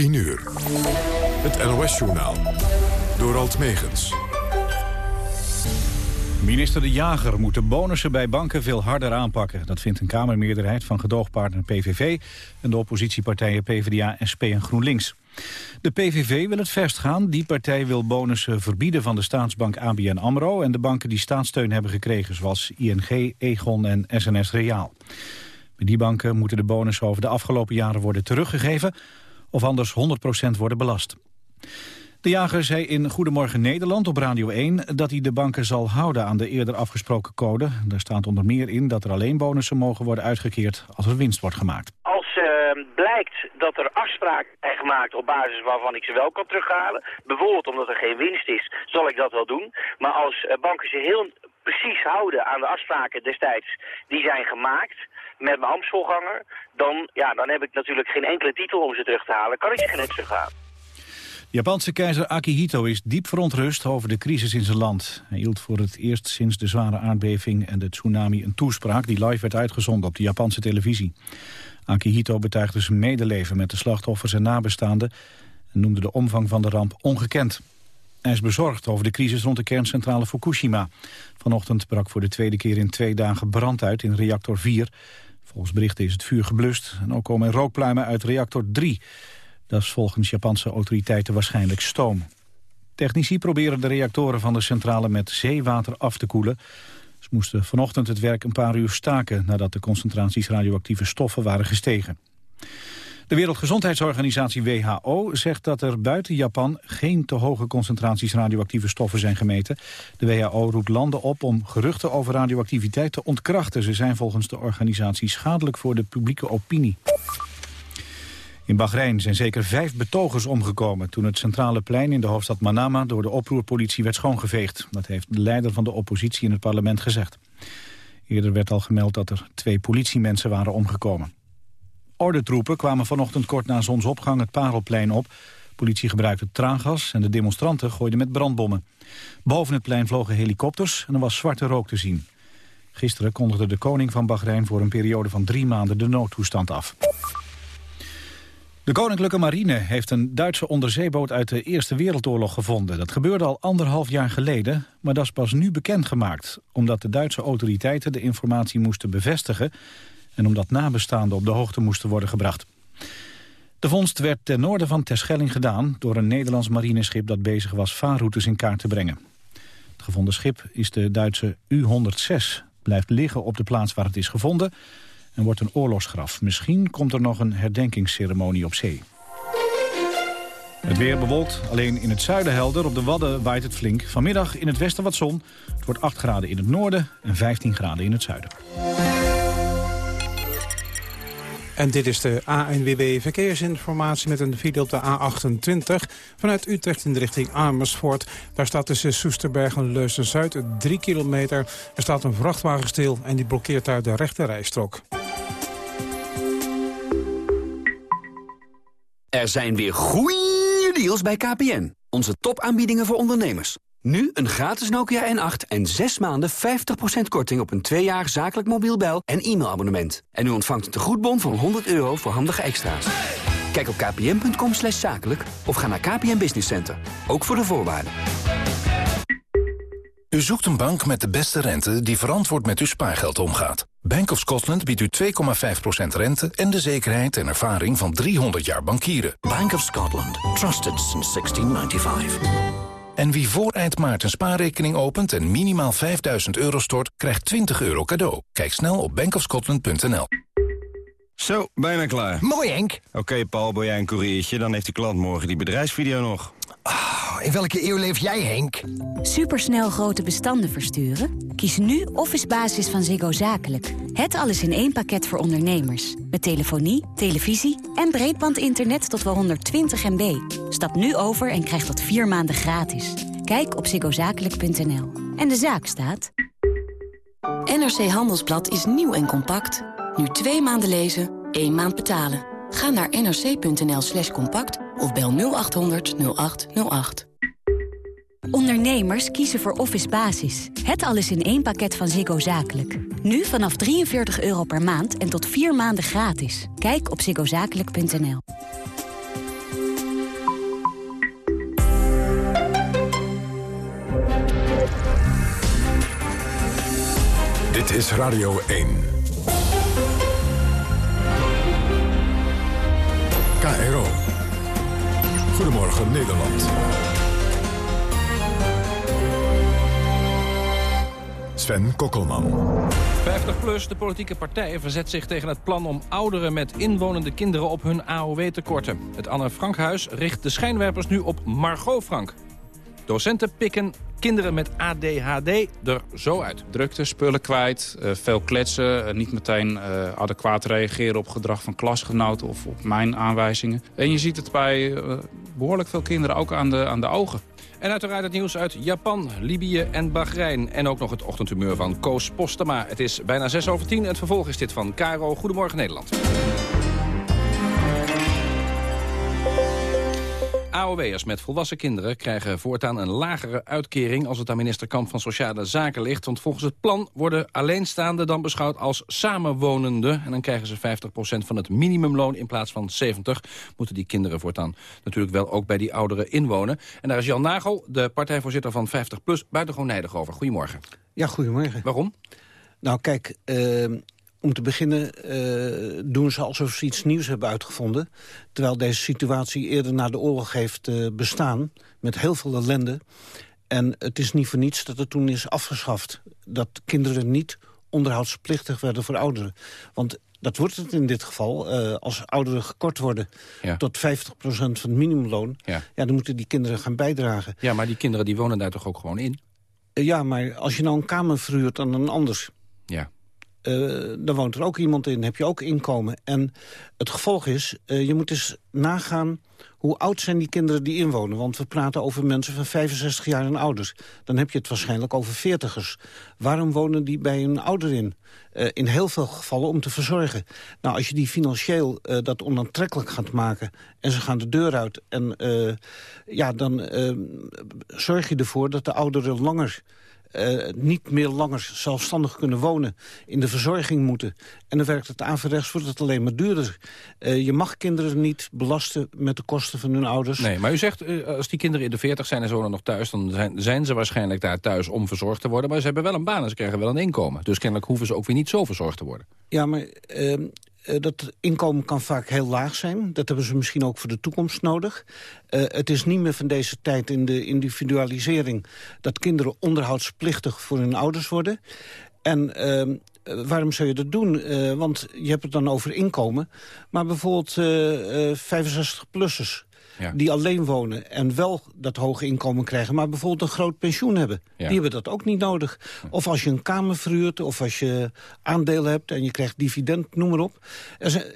10 uur. Het NOS-journaal. Door Alt Megens. Minister De Jager moet de bonussen bij banken veel harder aanpakken. Dat vindt een Kamermeerderheid van gedoogpartner PVV... en de oppositiepartijen PvdA, SP en GroenLinks. De PVV wil het verst gaan. Die partij wil bonussen verbieden van de staatsbank ABN AMRO... en de banken die staatssteun hebben gekregen... zoals ING, Egon en SNS Reaal. Bij die banken moeten de bonussen over de afgelopen jaren worden teruggegeven... of anders 100% worden belast. De jager zei in Goedemorgen Nederland op Radio 1 dat hij de banken zal houden aan de eerder afgesproken code. Daar staat onder meer in dat er alleen bonussen mogen worden uitgekeerd als er winst wordt gemaakt. Als uh, blijkt dat er afspraken zijn gemaakt op basis waarvan ik ze wel kan terughalen, bijvoorbeeld omdat er geen winst is, zal ik dat wel doen. Maar als uh, banken zich heel precies houden aan de afspraken destijds die zijn gemaakt met mijn ambtsvoorganger, dan, ja, dan heb ik natuurlijk geen enkele titel om ze terug te halen. Kan ik ze geen terughalen. Japanse keizer Akihito is diep verontrust over de crisis in zijn land. Hij hield voor het eerst sinds de zware aardbeving en de tsunami een toespraak... die live werd uitgezonden op de Japanse televisie. Akihito betuigde zijn medeleven met de slachtoffers en nabestaanden... en noemde de omvang van de ramp ongekend. Hij is bezorgd over de crisis rond de kerncentrale Fukushima. Vanochtend brak voor de tweede keer in twee dagen brand uit in reactor 4. Volgens berichten is het vuur geblust en ook komen rookpluimen uit reactor 3... Dat is volgens Japanse autoriteiten waarschijnlijk stoom. Technici proberen de reactoren van de centrale met zeewater af te koelen. Ze moesten vanochtend het werk een paar uur staken... nadat de concentraties radioactieve stoffen waren gestegen. De Wereldgezondheidsorganisatie WHO zegt dat er buiten Japan... geen te hoge concentraties radioactieve stoffen zijn gemeten. De WHO roept landen op om geruchten over radioactiviteit te ontkrachten. Ze zijn volgens de organisatie schadelijk voor de publieke opinie. In Bahrein zijn zeker vijf betogers omgekomen... toen het centrale plein in de hoofdstad Manama door de oproerpolitie werd schoongeveegd. Dat heeft de leider van de oppositie in het parlement gezegd. Eerder werd al gemeld dat er twee politiemensen waren omgekomen. Ordentroepen kwamen vanochtend kort na zonsopgang het Parelplein op. politie gebruikte traangas en de demonstranten gooiden met brandbommen. Boven het plein vlogen helikopters en er was zwarte rook te zien. Gisteren kondigde de koning van Bahrein voor een periode van drie maanden de noodtoestand af. De Koninklijke Marine heeft een Duitse onderzeeboot uit de Eerste Wereldoorlog gevonden. Dat gebeurde al anderhalf jaar geleden, maar dat is pas nu bekendgemaakt. Omdat de Duitse autoriteiten de informatie moesten bevestigen... en omdat nabestaanden op de hoogte moesten worden gebracht. De vondst werd ten noorden van Terschelling gedaan... door een Nederlands marineschip dat bezig was vaarroutes in kaart te brengen. Het gevonden schip is de Duitse U-106. Blijft liggen op de plaats waar het is gevonden en wordt een oorlogsgraf. Misschien komt er nog een herdenkingsceremonie op zee. Het weer bewolkt, alleen in het zuiden helder. Op de Wadden waait het flink. Vanmiddag in het westen wat zon. Het wordt 8 graden in het noorden en 15 graden in het zuiden. En dit is de ANWB Verkeersinformatie met een video op de A28... vanuit Utrecht in de richting Amersfoort. Daar staat tussen Soesterberg en Leusden-Zuid 3 kilometer. Er staat een vrachtwagen stil en die blokkeert daar de rechte rijstrook. Er zijn weer goeie deals bij KPN. Onze topaanbiedingen voor ondernemers. Nu een gratis Nokia N8 en 6 maanden 50% korting op een 2 jaar zakelijk mobiel bel- en e-mailabonnement. En u ontvangt een tegoedbon van 100 euro voor handige extra's. Kijk op kpn.com slash zakelijk of ga naar KPN Business Center. Ook voor de voorwaarden. U zoekt een bank met de beste rente die verantwoord met uw spaargeld omgaat. Bank of Scotland biedt u 2,5% rente en de zekerheid en ervaring van 300 jaar bankieren. Bank of Scotland. Trusted since 1695. En wie voor eind maart een spaarrekening opent en minimaal 5000 euro stort, krijgt 20 euro cadeau. Kijk snel op bankofscotland.nl. Zo, bijna klaar. Mooi, Henk. Oké, Paul, ben jij een koeriertje? Dan heeft de klant morgen die bedrijfsvideo nog. Oh, in welke eeuw leef jij, Henk? Supersnel grote bestanden versturen? Kies nu Office Basis van Ziggo Zakelijk. Het alles in één pakket voor ondernemers. Met telefonie, televisie en breedbandinternet tot wel 120 MB. Stap nu over en krijg dat vier maanden gratis. Kijk op ziggozakelijk.nl. En de zaak staat... NRC Handelsblad is nieuw en compact. Nu twee maanden lezen, één maand betalen. Ga naar nrc.nl slash compact of bel 0800 0808. Ondernemers kiezen voor Office Basis. Het alles in één pakket van Ziggo Zakelijk. Nu vanaf 43 euro per maand en tot 4 maanden gratis. Kijk op ziggozakelijk.nl. Dit is Radio 1. KRO. Goedemorgen Nederland. Sven Kokkelman. 50PLUS, de politieke partij, verzet zich tegen het plan om ouderen met inwonende kinderen op hun AOW te korten. Het Anne Frankhuis richt de schijnwerpers nu op Margot Frank. Docenten pikken kinderen met ADHD er zo uit. Drukte, spullen kwijt, uh, veel kletsen, uh, niet meteen uh, adequaat reageren op gedrag van klasgenoten of op mijn aanwijzingen. En je ziet het bij behoorlijk veel kinderen ook aan de, aan de ogen. En uiteraard het nieuws uit Japan, Libië en Bahrein. En ook nog het ochtendhumeur van Koos Postema. Het is bijna 6 over 10. Het vervolg is dit van Caro. Goedemorgen Nederland. AOW'ers met volwassen kinderen krijgen voortaan een lagere uitkering... als het aan minister Kamp van Sociale Zaken ligt. Want volgens het plan worden alleenstaanden dan beschouwd als samenwonenden. En dan krijgen ze 50% van het minimumloon in plaats van 70. Moeten die kinderen voortaan natuurlijk wel ook bij die ouderen inwonen. En daar is Jan Nagel, de partijvoorzitter van 50PLUS, buitengewoon nijdig over. Goedemorgen. Ja, goedemorgen. Waarom? Nou, kijk, uh, om te beginnen uh, doen ze alsof ze iets nieuws hebben uitgevonden. Terwijl deze situatie eerder na de oorlog heeft uh, bestaan. Met heel veel ellende. En het is niet voor niets dat het toen is afgeschaft. Dat kinderen niet onderhoudsplichtig werden voor ouderen. Want dat wordt het in dit geval. Uh, als ouderen gekort worden ja. tot 50% van het minimumloon... Ja. ja. dan moeten die kinderen gaan bijdragen. Ja, maar die kinderen die wonen daar toch ook gewoon in? ja, maar als je nou een kamer verhuurt aan een anders... Ja. Uh, dan woont er ook iemand in, heb je ook inkomen. En het gevolg is, uh, je moet eens nagaan hoe oud zijn die kinderen die inwonen. Want we praten over mensen van 65 jaar en ouders. Dan heb je het waarschijnlijk over veertigers. Waarom wonen die bij een ouder in? Uh, in heel veel gevallen om te verzorgen. Nou, als je die financieel dat onaantrekkelijk gaat maken... en ze gaan de deur uit... en ja, dan zorg je ervoor dat de ouderen langer uh, niet meer langer zelfstandig kunnen wonen, in de verzorging moeten. En dan werkt het averechts, wordt het alleen maar duurder. Uh, je mag kinderen niet belasten met de kosten van hun ouders. Nee, maar u zegt, uh, als die kinderen in de 40 zijn en zo nog thuis... dan zijn, zijn, ze waarschijnlijk daar thuis om verzorgd te worden. Maar ze hebben wel een baan en ze krijgen wel een inkomen. Dus kennelijk hoeven ze ook weer niet zo verzorgd te worden. Ja, maar ehm, dat inkomen kan vaak heel laag zijn. Dat hebben ze misschien ook voor de toekomst nodig. Uh, het is niet meer van deze tijd in de individualisering... dat kinderen onderhoudsplichtig voor hun ouders worden. En uh, waarom zou je dat doen? want je hebt het dan over inkomen. Maar bijvoorbeeld 65-plussers ja. die alleen wonen en wel dat hoge inkomen krijgen... maar bijvoorbeeld een groot pensioen hebben. Ja. Die hebben dat ook niet nodig. Of als je een kamer verhuurt of als je aandelen hebt... en je krijgt dividend, noem maar op. Er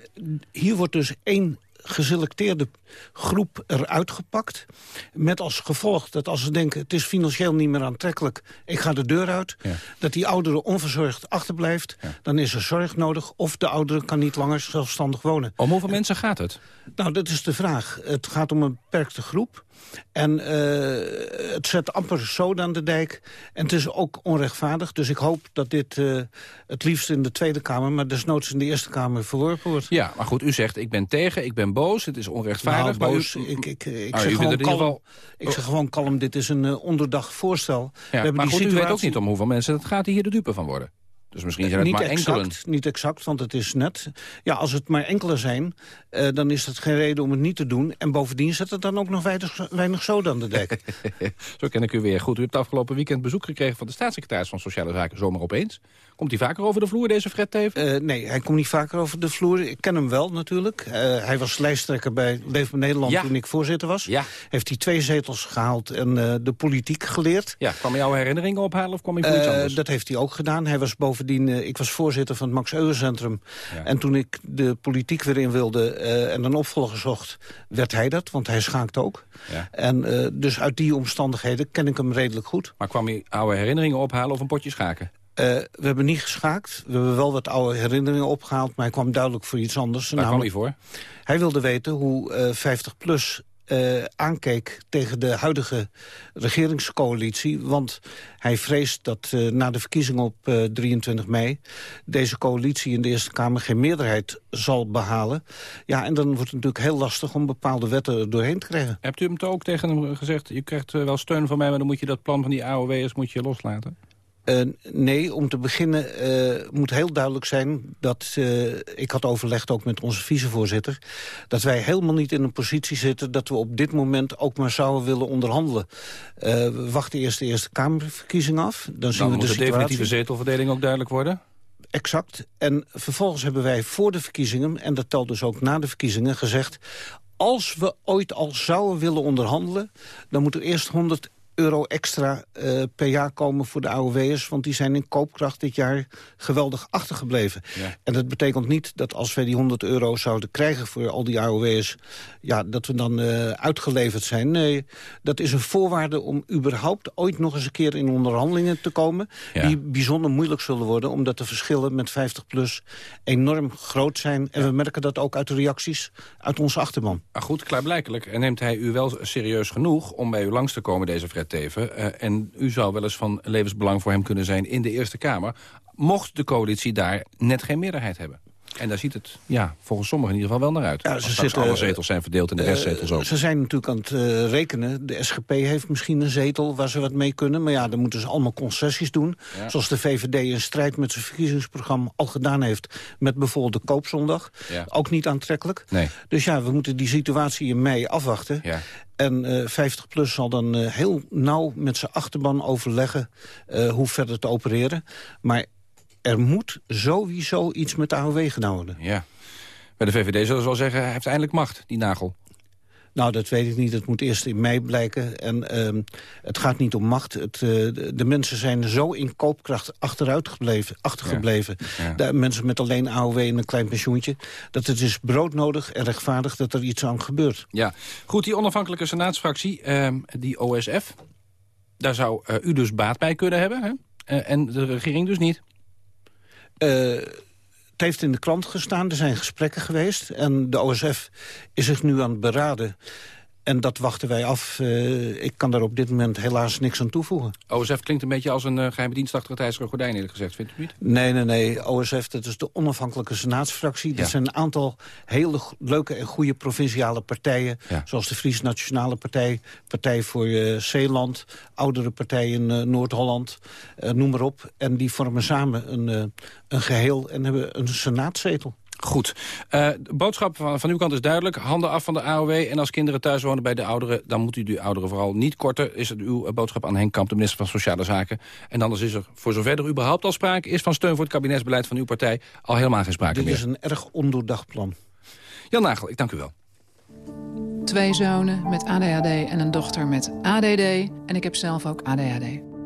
hier wordt dus één geselecteerde groep eruit gepakt. Met als gevolg dat als ze denken... het is financieel niet meer aantrekkelijk, ik ga de deur uit... Ja. dat die oudere onverzorgd achterblijft, ja. dan is er zorg nodig... of de oudere kan niet langer zelfstandig wonen. Om hoeveel mensen gaat het? Nou, dat is de vraag. Het gaat om een beperkte groep. En uh, het zet amper zoden aan de dijk. En het is ook onrechtvaardig. Dus ik hoop dat dit uh, het liefst in de Tweede Kamer... maar desnoods in de Eerste Kamer verworpen wordt. Ja, maar goed, u zegt ik ben tegen, ik ben boos, het is onrechtvaardig. Nou, boos, u, ik, ik, ik, zeg gewoon kalm, geval... ik zeg gewoon kalm, dit is een uh, onderdacht voorstel. Ja, maar die goed, situatie... u weet ook niet om hoeveel mensen het gaat die hier de dupe van worden. Dus misschien zijn het niet maar exact, enkelen. Niet exact, want het is net. Ja, als het maar enkele zijn, uh, dan is dat geen reden om het niet te doen. En bovendien zet het dan ook nog weinig, weinig zoden aan de dek. Zo ken ik u weer. Goed, u hebt afgelopen weekend bezoek gekregen van de staatssecretaris van Sociale Zaken zomaar opeens. Komt hij vaker over de vloer, deze Fred Teven? Uh, nee, hij komt niet vaker over de vloer. Ik ken hem wel natuurlijk. Uh, hij was lijsttrekker bij Leefbaar Nederland ja. toen ik voorzitter was. Ja. Heeft hij twee zetels gehaald en uh, de politiek geleerd. Ja, kwam hij jouw herinneringen ophalen of kwam hij voor iets anders? Dat heeft hij ook gedaan. Hij was bovendien, ik was voorzitter van het Max Euwe Centrum. Ja. En toen ik de politiek weer in wilde en een opvolger zocht, werd hij dat. Want hij schaakt ook. Ja. En dus uit die omstandigheden ken ik hem redelijk goed. Maar kwam hij oude herinneringen ophalen of een potje schaken? Uh, we hebben niet geschaakt. We hebben wel wat oude herinneringen opgehaald... maar hij kwam duidelijk voor iets anders. Waar kwam hij voor? Hij wilde weten hoe uh, 50PLUS uh, aankeek tegen de huidige regeringscoalitie. Want hij vreest dat uh, na de verkiezingen op uh, 23 mei... deze coalitie in de Eerste Kamer geen meerderheid zal behalen. Ja, en dan wordt het natuurlijk heel lastig om bepaalde wetten doorheen te krijgen. Hebt u hem toch ook tegen hem gezegd... je krijgt wel steun van mij, maar dan moet je dat plan van die AOW'ers moet je loslaten? Uh, nee, om te beginnen uh, moet heel duidelijk zijn dat... Uh, ik had overlegd ook met onze vicevoorzitter... dat wij helemaal niet in een positie zitten... dat we op dit moment ook maar zouden willen onderhandelen. we wachten eerst de Eerste Kamerverkiezing af. Dan, zien we de, de definitieve zetelverdeling ook duidelijk worden? Exact. En vervolgens hebben wij voor de verkiezingen... en dat telt dus ook na de verkiezingen gezegd... als we ooit al zouden willen onderhandelen... dan moet er eerst 100 euro extra uh, per jaar komen voor de AOW'ers... want die zijn in koopkracht dit jaar geweldig achtergebleven. Ja. En dat betekent niet dat als wij die 100 euro zouden krijgen... voor al die AOW'ers, ja, dat we dan uh, uitgeleverd zijn. Nee, dat is een voorwaarde om überhaupt ooit nog eens een keer in onderhandelingen te komen... Ja. die bijzonder moeilijk zullen worden... omdat de verschillen met 50PLUS enorm groot zijn. En we merken dat ook uit de reacties uit onze achterban. Maar goed, klaarblijkelijk neemt hij u wel serieus genoeg... om bij u langs te komen deze Fred Teven. Uh, en u zou wel eens van levensbelang voor hem kunnen zijn in de Eerste Kamer... mocht de coalitie daar net geen meerderheid hebben. En daar ziet het ja, volgens sommigen in ieder geval wel naar uit. Ja, ze zitten, alle zetels zijn verdeeld en de restzetels ook. Ze zijn natuurlijk aan het uh, rekenen. De SGP heeft misschien een zetel waar ze wat mee kunnen. Maar ja, dan moeten ze allemaal concessies doen. Ja. Zoals de VVD in strijd met zijn verkiezingsprogramma al gedaan heeft... met bijvoorbeeld de koopzondag. Ja. Ook niet aantrekkelijk. Nee. Dus ja, we moeten die situatie in mei afwachten. Ja. En uh, 50PLUS zal dan uh, heel nauw met zijn achterban overleggen... Uh, hoe verder te opereren. Maar er moet sowieso iets met de AOW gedaan worden. Ja. Bij de VVD zullen ze wel zeggen, hij heeft eindelijk macht, die nagel. Nou, dat weet ik niet. Het moet eerst in mei blijken. En uh, het gaat niet om macht. Het, uh, de, mensen zijn zo in koopkracht achteruit gebleven, achtergebleven. Ja. Ja. De mensen met alleen AOW en een klein pensioentje. Dat het is broodnodig en rechtvaardig dat er iets aan gebeurt. Ja, goed. Die onafhankelijke senaatsfractie, uh, die OSF... daar zou eh, u dus baat bij kunnen hebben. Hè? Eh, en de regering dus niet. Uh, het heeft in de krant gestaan, er zijn gesprekken geweest... en de OSF is zich nu aan het beraden en dat wachten wij af. Uh, ik kan daar op dit moment helaas niks aan toevoegen. OSF klinkt een beetje als een uh, geheime dienst achter het ijzeren gordijn, eerlijk gezegd. Vindt u niet? Nee, nee, nee. OSF, dat is de onafhankelijke senaatsfractie. Ja. Dat zijn een aantal hele leuke en goede provinciale partijen. Ja. Zoals de Friese Nationale Partij, Partij voor uh, Zeeland... oudere partij in Noord-Holland, noem maar op. En die vormen samen een, een geheel en hebben een senaatzetel. Goed. Uh, de boodschap van, van uw kant is duidelijk. Handen af van de AOW. En als kinderen thuis wonen bij de ouderen... dan moet u die ouderen vooral niet korten. Is het uw boodschap aan Henk Kamp, de minister van Sociale Zaken. En anders is er, voor zover er überhaupt al sprake is... van steun voor het kabinetsbeleid van uw partij... al helemaal geen sprake Dit meer. Dit is een erg ondoordacht plan. Jan Nagel, ik dank u wel. Twee zonen met ADHD en een dochter met ADD. En ik heb zelf ook ADHD.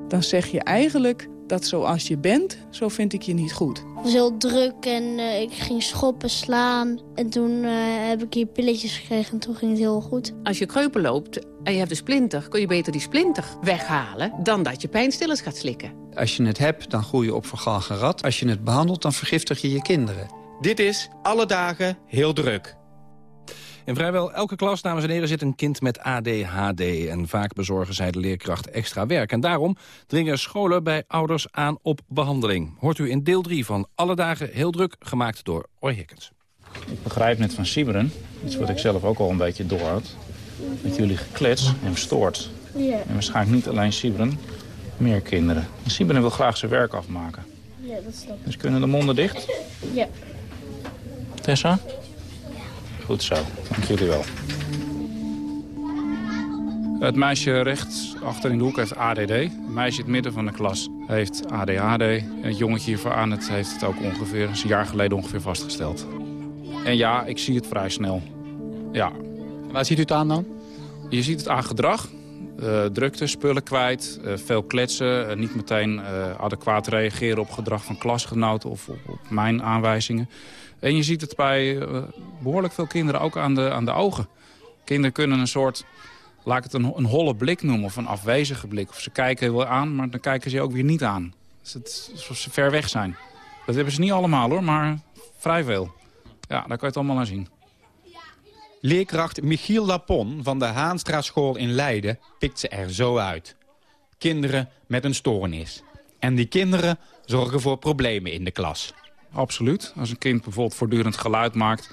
Dan zeg je eigenlijk dat zoals je bent, zo vind ik je niet goed. Het was heel druk en uh, ik ging schoppen, slaan. En toen uh, heb ik hier pilletjes gekregen en toen ging het heel goed. Als je kreupel loopt en je hebt een splinter... kun je beter die splinter weghalen dan dat je pijnstillers gaat slikken. Als je het hebt, dan groei je op vergalgen rat. Als je het behandelt, dan vergiftig je je kinderen. Dit is Alle Dagen Heel Druk. In vrijwel elke klas, dames en heren, zit een kind met ADHD. En vaak bezorgen zij de leerkracht extra werk. En daarom dringen scholen bij ouders aan op behandeling. Hoort u in deel 3 van Alle Dagen Heel Druk, gemaakt door Roy Hickens. Ik begrijp net van Siberen, iets wat ik zelf ook al een beetje door had... dat jullie geklets en stoort. Ja. En waarschijnlijk niet alleen Siberen, meer kinderen. En Siberen wil graag zijn werk afmaken. Ja, dat snap ik. Dus kunnen de monden dicht? Ja. Tessa? Goed zo, dank jullie wel. Het meisje rechts achter in de hoek heeft ADD. Het meisje in het midden van de klas heeft ADHD. En het jongetje hier vooraan het heeft het ook ongeveer, is een jaar geleden ongeveer vastgesteld. En ja, ik zie het vrij snel. Ja. Waar ziet u het aan dan? Je ziet het aan gedrag. Uh, drukte, spullen kwijt, uh, veel kletsen. Uh, niet meteen adequaat reageren op gedrag van klasgenoten of op, op mijn aanwijzingen. En je ziet het bij behoorlijk veel kinderen ook aan de, aan de ogen. Kinderen kunnen een soort, laat ik het een, een holle blik noemen of een afwezige blik. Of ze kijken wel aan, maar dan kijken ze ook weer niet aan. Dus het, alsof ze ver weg zijn. Dat hebben ze niet allemaal hoor, maar vrij veel. Ja, daar kan je het allemaal aan zien. Leerkracht Michiel Lapon van de Haanstra School in Leiden pikt ze er zo uit. Kinderen met een stoornis. En die kinderen zorgen voor problemen in de klas. Absoluut. Als een kind bijvoorbeeld voortdurend geluid maakt...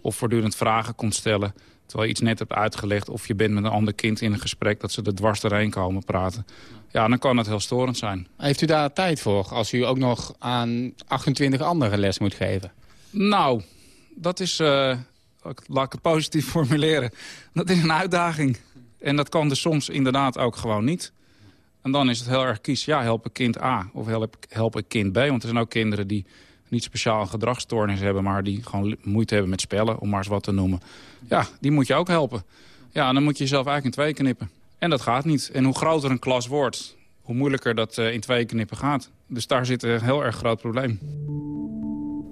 of voortdurend vragen komt stellen... terwijl je iets net hebt uitgelegd... of je bent met een ander kind in een gesprek... dat ze er dwars doorheen komen praten. Ja, dan kan het heel storend zijn. Heeft u daar tijd voor als u ook nog aan 28 anderen les moet geven? Nou, dat is... Uh, laat ik het positief formuleren. Dat is een uitdaging. En dat kan dus soms inderdaad ook gewoon niet. En dan is het heel erg kies, ja, help ik kind A of help, help ik kind B. Want er zijn ook kinderen die niet speciaal een gedragsstoornis hebben... maar die gewoon moeite hebben met spellen, om maar eens wat te noemen. Ja, die moet je ook helpen. Ja, en dan moet je jezelf eigenlijk in twee knippen. En dat gaat niet. En hoe groter een klas wordt, hoe moeilijker dat uh, in twee knippen gaat. Dus daar zit een heel erg groot probleem.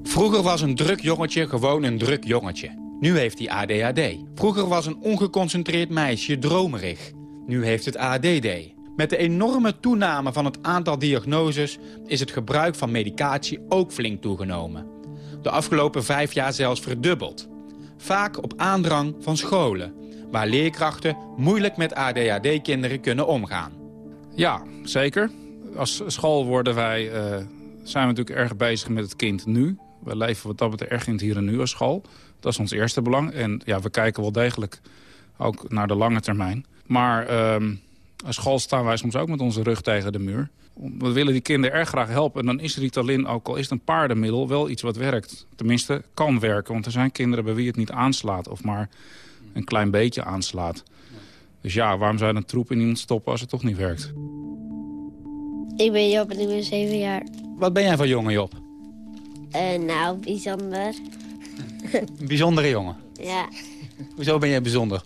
Vroeger was een druk jongetje gewoon een druk jongetje. Nu heeft hij ADHD. Vroeger was een ongeconcentreerd meisje dromerig. Nu heeft het ADD. Met de enorme toename van het aantal diagnoses... is het gebruik van medicatie ook flink toegenomen. De afgelopen vijf jaar zelfs verdubbeld. Vaak op aandrang van scholen... waar leerkrachten moeilijk met ADHD-kinderen kunnen omgaan. Ja, zeker. Als school worden wij, uh, zijn we natuurlijk erg bezig met het kind nu. We leven wat dat betreft erg in het hier en nu als school. Dat is ons eerste belang. En ja, we kijken wel degelijk ook naar de lange termijn. Maar uh, als school staan wij soms ook met onze rug tegen de muur. We willen die kinderen erg graag helpen. En dan is Ritalin, ook al is het een paardenmiddel, wel iets wat werkt. Tenminste, kan werken. Want er zijn kinderen bij wie het niet aanslaat. Of maar een klein beetje aanslaat. Dus ja, waarom zou je een troep in iemand stoppen als het toch niet werkt? Ik ben Job en ik ben 7 jaar. Wat ben jij voor jongen, Job? Uh, nou, bijzonder. Een bijzondere jongen? Ja. Hoezo ben jij bijzonder?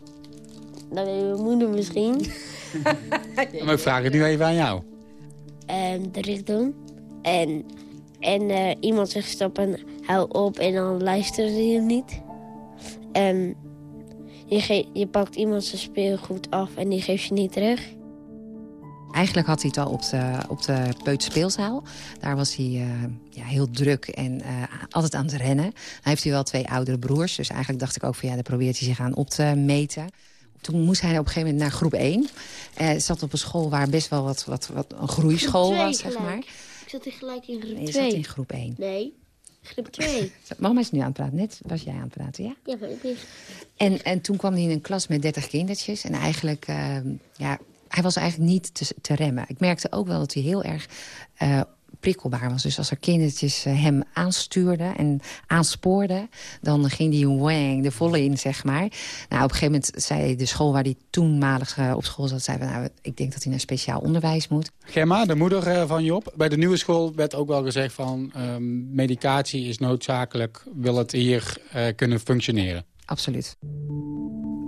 Dat ben je mijn moeder misschien. Maar ik vraag het nu even aan jou. Um, de doen. En, en uh, iemand zegt stop en hou op en dan luisteren ze je niet. En je, je pakt iemand zijn speelgoed af en die geeft je niet terug. Eigenlijk had hij het al op de, op de peuterspeelzaal. Daar was hij uh, ja, heel druk en uh, altijd aan het rennen. Dan heeft hij wel twee oudere broers. Dus eigenlijk dacht ik ook van ja, daar probeert hij zich aan op te meten. Toen moest hij op een gegeven moment naar groep 1. Hij uh, zat op een school waar best wel wat, wat, wat een groeischool was, zeg maar. Ik zat hier gelijk in groep 2. Je zat in groep 1. Nee, groep 2. Mama is nu aan het praten. Net was jij aan het praten, ja? Ja, maar ik ben... En, en toen kwam hij in een klas met 30 kindertjes. En eigenlijk, ehm, ja, hij was eigenlijk niet te, te, remmen. Ik merkte ook wel dat hij heel erg uh, prikkelbaar was. Dus als er kindertjes uh, hem aanstuurden en aanspoorden... dan ging hij wang de volle in, zeg maar. Nou, op een gegeven moment zei de school waar hij toenmalig uh, op school zat... zei nou, ik denk dat hij naar speciaal onderwijs moet. Gemma, de moeder van Job. Bij de nieuwe school werd ook wel gezegd van... Um, medicatie is noodzakelijk, wil het hier kunnen functioneren. Absoluut.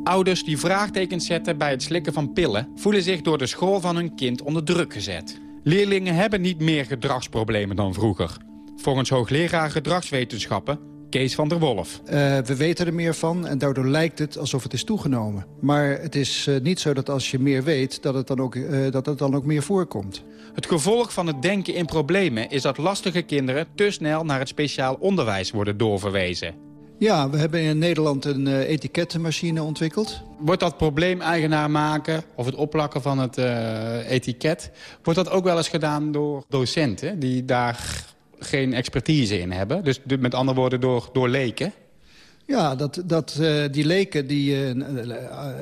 Ouders die vraagtekens zetten bij het slikken van pillen... voelen zich door de school van hun kind onder druk gezet. Leerlingen hebben niet meer gedragsproblemen dan vroeger. Volgens hoogleraar gedragswetenschappen Kees van der Wolf. Uh, we weten er meer van en daardoor lijkt het alsof het is toegenomen. Maar het is uh, niet zo dat als je meer weet, dat het, dan ook, uh, dat het dan ook meer voorkomt. Het gevolg van het denken in problemen is dat lastige kinderen... te snel naar het speciaal onderwijs worden doorverwezen. Ja, we hebben in Nederland een uh, etikettenmachine ontwikkeld. Wordt dat probleem eigenaar maken of het opplakken van het uh, etiket... wordt dat ook wel eens gedaan door docenten die daar geen expertise in hebben? Dus met andere woorden door, door leken? Ja, dat, dat, uh, die leken, die uh,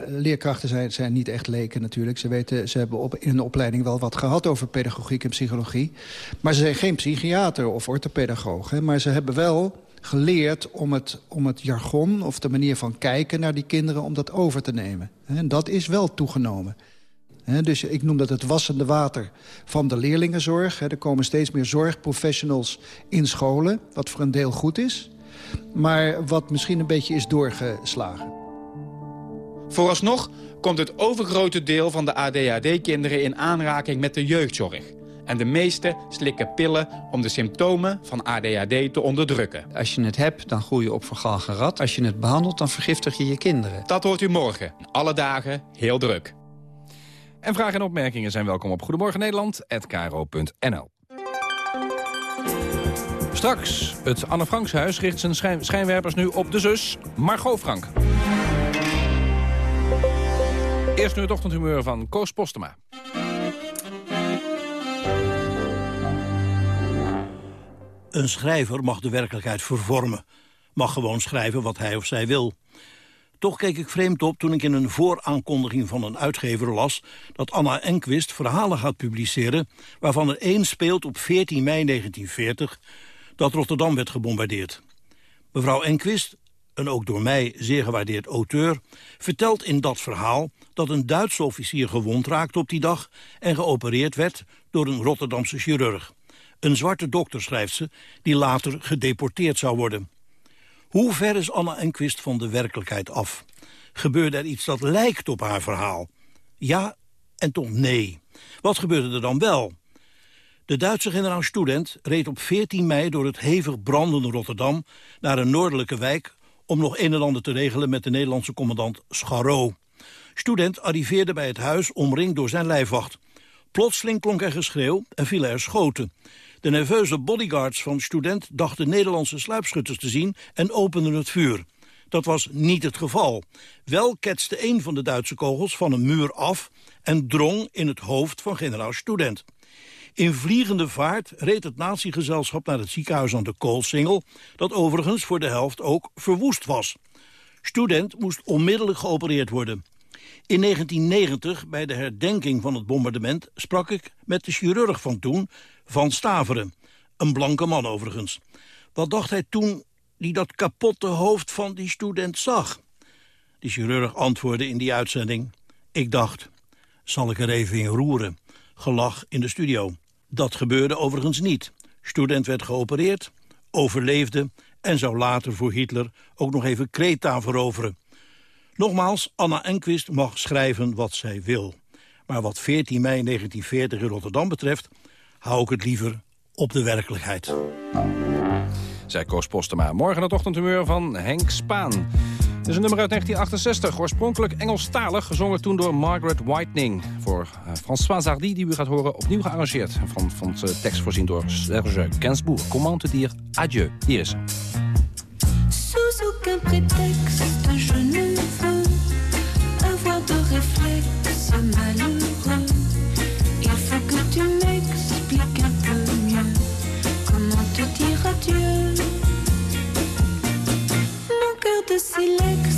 leerkrachten zijn, zijn niet echt leken natuurlijk. Ze, weten, ze hebben op, in een opleiding wel wat gehad over pedagogiek en psychologie. Maar ze zijn geen psychiater of orthopedagoog. Hè, maar ze hebben wel geleerd om het, om het jargon of de manier van kijken naar die kinderen... om dat over te nemen. En dat is wel toegenomen. dus ik noem dat het wassende water van de leerlingenzorg. er komen steeds meer zorgprofessionals in scholen, wat voor een deel goed is. Maar wat misschien een beetje is doorgeslagen. Vooralsnog komt het overgrote deel van de ADHD-kinderen in aanraking met de jeugdzorg. En de meeste slikken pillen om de symptomen van ADHD te onderdrukken. Als je het hebt, dan groei je op vergalgen rat. Als je het behandelt, dan vergiftig je je kinderen. Dat hoort u morgen. Alle dagen heel druk. En vragen en opmerkingen zijn welkom op Goedemorgen Nederland@kro.nl. Straks, het Anne Frankshuis richt zijn schijn schijnwerpers nu op de zus Margot Frank. Eerst nu het ochtendhumeur van Koos Postema. Een schrijver mag de werkelijkheid vervormen. Mag gewoon schrijven wat hij of zij wil. Toch keek ik vreemd op toen ik in een vooraankondiging van een uitgever las... dat Anna Enquist verhalen gaat publiceren... waarvan er één speelt op 14 mei 1940 dat Rotterdam werd gebombardeerd. Mevrouw Enquist, een ook door mij zeer gewaardeerd auteur... vertelt in dat verhaal dat een Duitse officier gewond raakte op die dag... en geopereerd werd door een Rotterdamse chirurg. Een zwarte dokter, schrijft ze, die later gedeporteerd zou worden. Hoe ver is Anna Enquist van de werkelijkheid af? Gebeurde er iets dat lijkt op haar verhaal? Ja en toch nee. Wat gebeurde er dan wel? De Duitse generaal Student reed op 14 mei door het hevig brandende Rotterdam... naar een noordelijke wijk om nog een en ander te regelen met de Nederlandse commandant Scharro. Student arriveerde bij het huis omringd door zijn lijfwacht. Plotseling klonk er geschreeuw en vielen er schoten. De nerveuze bodyguards van Student dachten Nederlandse sluipschutters te zien en openden het vuur. Dat was niet het geval. Wel ketste een van de Duitse kogels van een muur af en drong in het hoofd van generaal Student. In vliegende vaart reed het natiegezelschap naar het ziekenhuis aan de Koolsingel... dat overigens voor de helft ook verwoest was. Student moest onmiddellijk geopereerd worden. In 1990, bij de herdenking van het bombardement... sprak ik met de chirurg van toen, Van Staveren. Een blanke man overigens. Wat dacht hij toen die dat kapotte hoofd van die student zag? De chirurg antwoordde in die uitzending... Ik dacht, zal ik er even in roeren? Gelach in de studio. Dat gebeurde overigens niet. Student werd geopereerd, overleefde en zou later voor Hitler ook nog even Kreta veroveren. Nogmaals, Anna Enquist mag schrijven wat zij wil. Maar wat 14 mei 1940 in Rotterdam betreft... hou ik het liever op de werkelijkheid. Zij Koos Postema. Morgen het ochtendhumeur van Henk Spaan. Dit is een nummer uit 1968, oorspronkelijk Engelstalig... gezongen toen door Margaret Whitening. Voor uh, François Zardy, die u gaat horen, opnieuw gearrangeerd. Van, van de tekst voorzien door Serge Gainsbourg. Comment te dire adieu. Hier is ze. Sous aucun prétexte, Mon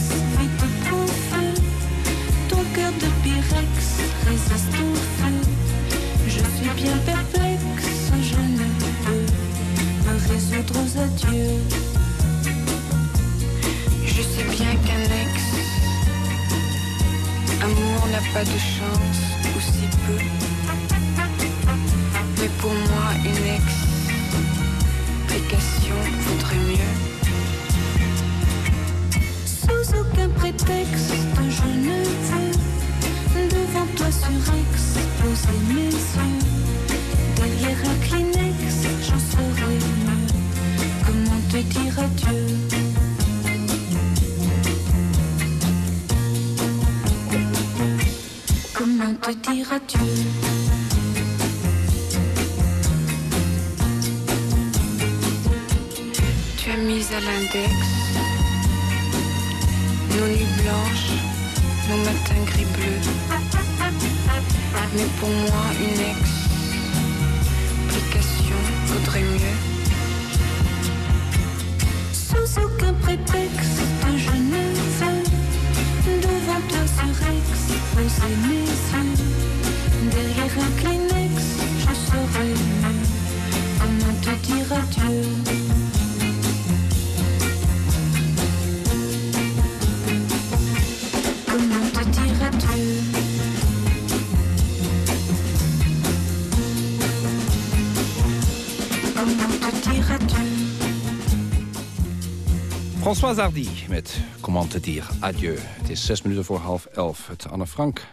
François Zardy met Comment te dire adieu. Het is zes minuten voor half elf. Het Anne Frank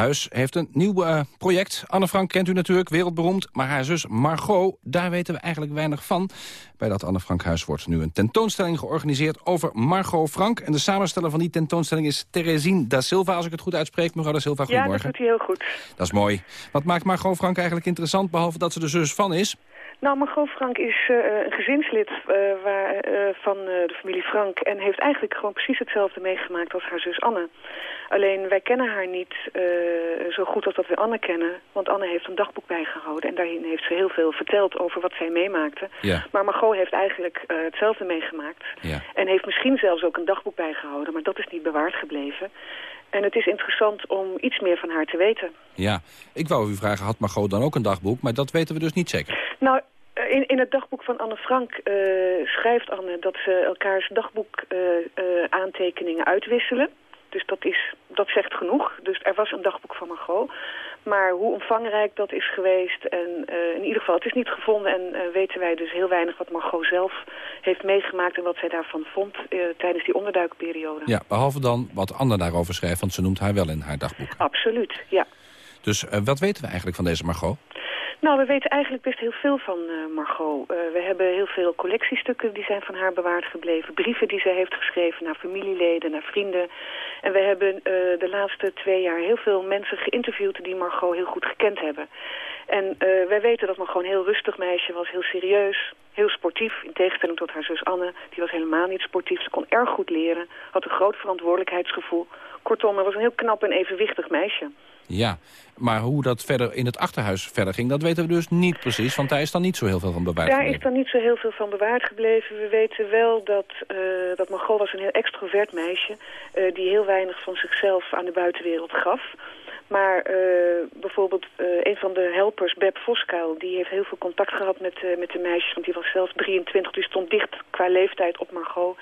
Huis heeft een nieuw eh, project. Anne Frank kent u natuurlijk, wereldberoemd. Maar haar zus Margot, daar weten we eigenlijk weinig van. Bij dat Anne Frank Huis wordt nu een tentoonstelling georganiseerd over Margot Frank. En de samensteller van die tentoonstelling is Teresine da Silva, als ik het goed uitspreek. Mevrouw da Silva, goedemorgen. Ja, dat doet hij heel goed. Dat is mooi. Wat maakt Margot Frank eigenlijk interessant, behalve dat ze de zus van is? Nou, Margot Frank is uh, een gezinslid uh, waar, uh, van de familie Frank... en heeft eigenlijk gewoon precies hetzelfde meegemaakt als haar zus Anne. Alleen wij kennen haar niet eh, zo goed als dat we Anne kennen. Want Anne heeft een dagboek bijgehouden. En daarin heeft ze heel veel verteld over wat zij meemaakte. Ja. Maar Margot heeft eigenlijk eh, hetzelfde meegemaakt. Ja. En heeft misschien zelfs ook een dagboek bijgehouden. Maar dat is niet bewaard gebleven. En het is interessant om iets meer van haar te weten. Ja, ik wou u vragen, had Margot dan ook een dagboek? Maar dat weten we dus niet zeker. Nou, eh, in, in het dagboek van Anne Frank schrijft Anne dat ze elkaars dagboek aantekeningen uitwisselen. Dus dat, is, dat zegt genoeg. Dus er was een dagboek van Margot. Maar hoe omvangrijk dat is geweest en eh, in ieder geval, het is niet gevonden en eh, weten wij dus heel weinig wat Margot zelf heeft meegemaakt en wat zij daarvan vond eh, tijdens die onderduikperiode. Ja, behalve dan wat Anne daarover schrijft, want ze noemt haar wel in haar dagboek. Absoluut, ja. Dus wat weten we eigenlijk van deze Margot? Nou, we weten eigenlijk best heel veel van eh, Margot. Eh, we hebben heel veel collectiestukken die zijn van haar bewaard gebleven. Brieven die ze heeft geschreven naar familieleden, naar vrienden. En we hebben eh, de laatste twee jaar heel veel mensen geïnterviewd die Margot heel goed gekend hebben. En wij weten dat Margot een heel rustig meisje was, heel serieus, heel sportief. In tegenstelling tot haar zus Anne, die was helemaal niet sportief. Ze kon erg goed leren, had een groot verantwoordelijkheidsgevoel. Kortom, er was een heel knap en evenwichtig meisje. Ja, maar hoe dat verder in het achterhuis verder ging, dat weten we dus niet precies. Want daar is dan niet zo heel veel van bewaard Daar gebleven. is dan niet zo heel veel van bewaard gebleven. We weten wel dat, eh, dat Margot was een heel extrovert meisje... eh, die heel weinig van zichzelf aan de buitenwereld gaf. Maar eh, bijvoorbeeld een van de helpers, Beb Voskuil... die heeft heel veel contact gehad met, eh, met de meisjes... want die was zelf 23, dus stond dicht qua leeftijd op Margot...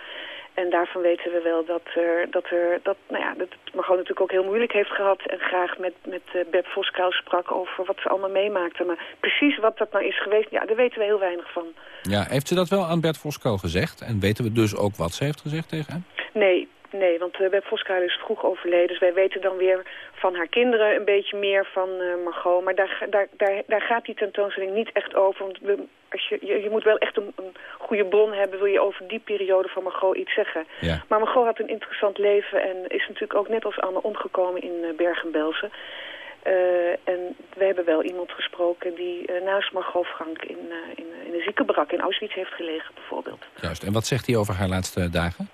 En daarvan weten we wel dat, er, dat, er, dat, nou ja, dat Margot natuurlijk ook heel moeilijk heeft gehad... en graag met, met uh, Beb Voskuil sprak over wat ze allemaal meemaakte. Maar precies wat dat nou is geweest, ja, daar weten we heel weinig van. Ja, heeft ze dat wel aan Bert Voskuil gezegd? En weten we dus ook wat ze heeft gezegd tegen hem? Nee, nee, want uh, Beb Voskuil is vroeg overleden. Dus wij weten dan weer van haar kinderen een beetje meer van uh, Margot. Maar daar, daar, daar, daar gaat die tentoonstelling niet echt over. Want we, als je, je, je, moet wel echt een, een, goede bron hebben... wil je over die periode van Margot iets zeggen. Ja. Maar Margot had een interessant leven... en is natuurlijk ook net als Anne omgekomen in uh, Bergen-Belsen. Uh, en we hebben wel iemand gesproken die uh, naast Margot Frank in, in, in de ziekenbrak in Auschwitz heeft gelegen, bijvoorbeeld. Juist. En wat zegt hij over haar laatste dagen?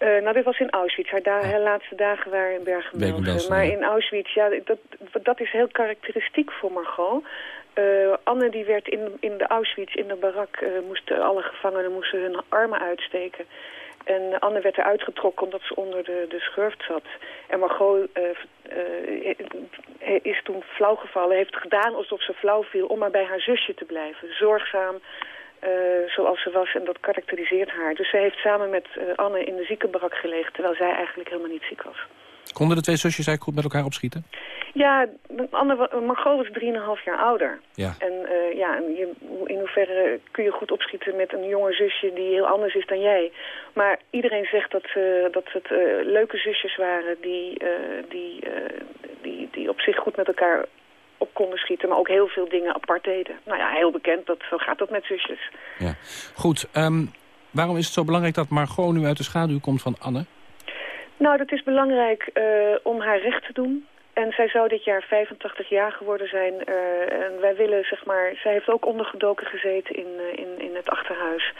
Uh, nou, dit was in Auschwitz. Haar, da haar laatste dagen waren in Bergen-Belsen. Maar in Auschwitz, ja, dat, dat is heel karakteristiek voor Margot. Uh, Anne die werd in, in de Auschwitz, in de barak, uh, moesten alle gevangenen moesten hun armen uitsteken. En Anne werd eruit getrokken omdat ze onder de, de schurft zat. En Margot uh, is toen flauw gevallen, heeft gedaan alsof ze flauw viel om maar bij haar zusje te blijven. Zorgzaam, uh, zoals ze was en dat karakteriseert haar. Dus zij heeft samen met uh, Anne in de ziekenbarak gelegen... terwijl zij eigenlijk helemaal niet ziek was. Konden de twee zusjes eigenlijk goed met elkaar opschieten? Ja, Anne, Margot was 3,5 jaar ouder. Ja. En uh, ja, je, in hoeverre kun je goed opschieten met een jonge zusje die heel anders is dan jij. Maar iedereen zegt dat, ze, dat het leuke zusjes waren die, die, die, die op zich goed met elkaar op konden schieten, maar ook heel veel dingen apart deden. Nou ja, heel bekend, dat, zo gaat dat met zusjes. Ja. Goed, um, waarom is het zo belangrijk dat Margot nu uit de schaduw komt van Anne? Nou, dat is belangrijk uh, om haar recht te doen. En zij zou dit jaar 85 jaar geworden zijn. Uh, en wij willen, zeg maar, zij heeft ook ondergedoken gezeten in, uh, in, in het achterhuis.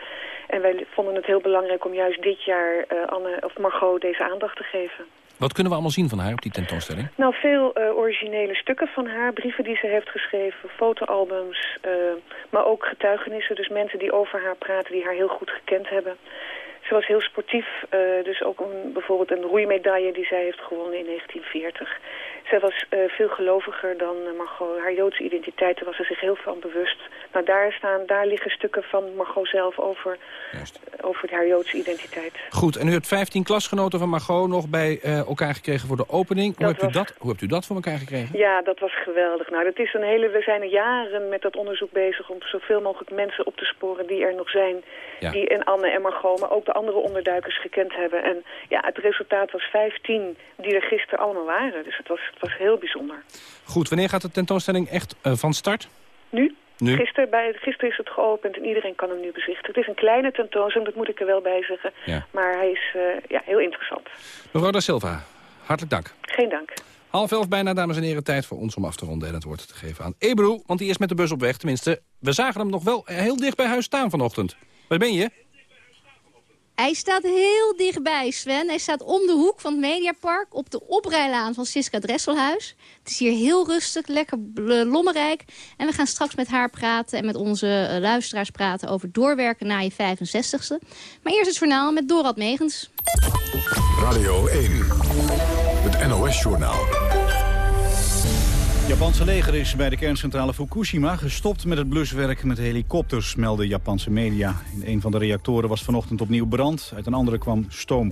En wij vonden het heel belangrijk om juist dit jaar Anne, of Margot deze aandacht te geven. Wat kunnen we allemaal zien van haar op die tentoonstelling? Nou, veel uh, originele stukken van haar. Brieven die ze heeft geschreven, fotoalbums. Uh, maar ook getuigenissen. Dus mensen die over haar praten, die haar heel goed gekend hebben. Ze was heel sportief. Uh, dus ook een, bijvoorbeeld een roeimedaille die zij heeft gewonnen in 1940. Zij was veel geloviger dan Margot. Haar Joodse identiteit, daar was ze zich heel van bewust. Nou, daar, staan, daar liggen stukken van Margot zelf over, over haar Joodse identiteit. Goed, en u hebt 15 klasgenoten van Margot nog bij uh, elkaar gekregen voor de opening. Hoe hebt, was... u dat, hoe hebt u dat voor elkaar gekregen? Ja, dat was geweldig. Nou, dat is een hele, we zijn er jaren met dat onderzoek bezig om zoveel mogelijk mensen op te sporen die er nog zijn. Ja. Die en Anne en Margot, maar ook de andere onderduikers gekend hebben. En ja, het resultaat was 15 die er gisteren allemaal waren. Dus het was, het was heel bijzonder. Goed, wanneer gaat de tentoonstelling echt uh, van start? Nu. Nu? Gisteren, bij, gisteren is het geopend en iedereen kan hem nu bezichtigen. Het is een kleine tentoonstelling, dat moet ik er wel bij zeggen. Ja. Maar hij is uh, ja, heel interessant. Mevrouw da Silva, hartelijk dank. Geen dank. Half elf bijna, dames en heren, tijd voor ons om af te ronden en het woord te geven aan Ebru. Want die is met de bus op weg. Tenminste, we zagen hem nog wel heel dicht bij huis staan vanochtend. Waar ben je? Hij staat heel dichtbij, Sven. Hij staat om de hoek van het Mediapark op de oprijlaan van Siska Dresselhuis. Het is hier heel rustig, lekker lommerrijk. En we gaan straks met haar praten en met onze eh, luisteraars praten over doorwerken na je 65ste. Maar eerst het journaal met Dorad Megens. Radio 1, het NOS-journaal. Japanse leger is bij de kerncentrale Fukushima gestopt met het bluswerk met helikopters, melden Japanse media. In een van de reactoren was vanochtend opnieuw brand, uit een andere kwam stoom.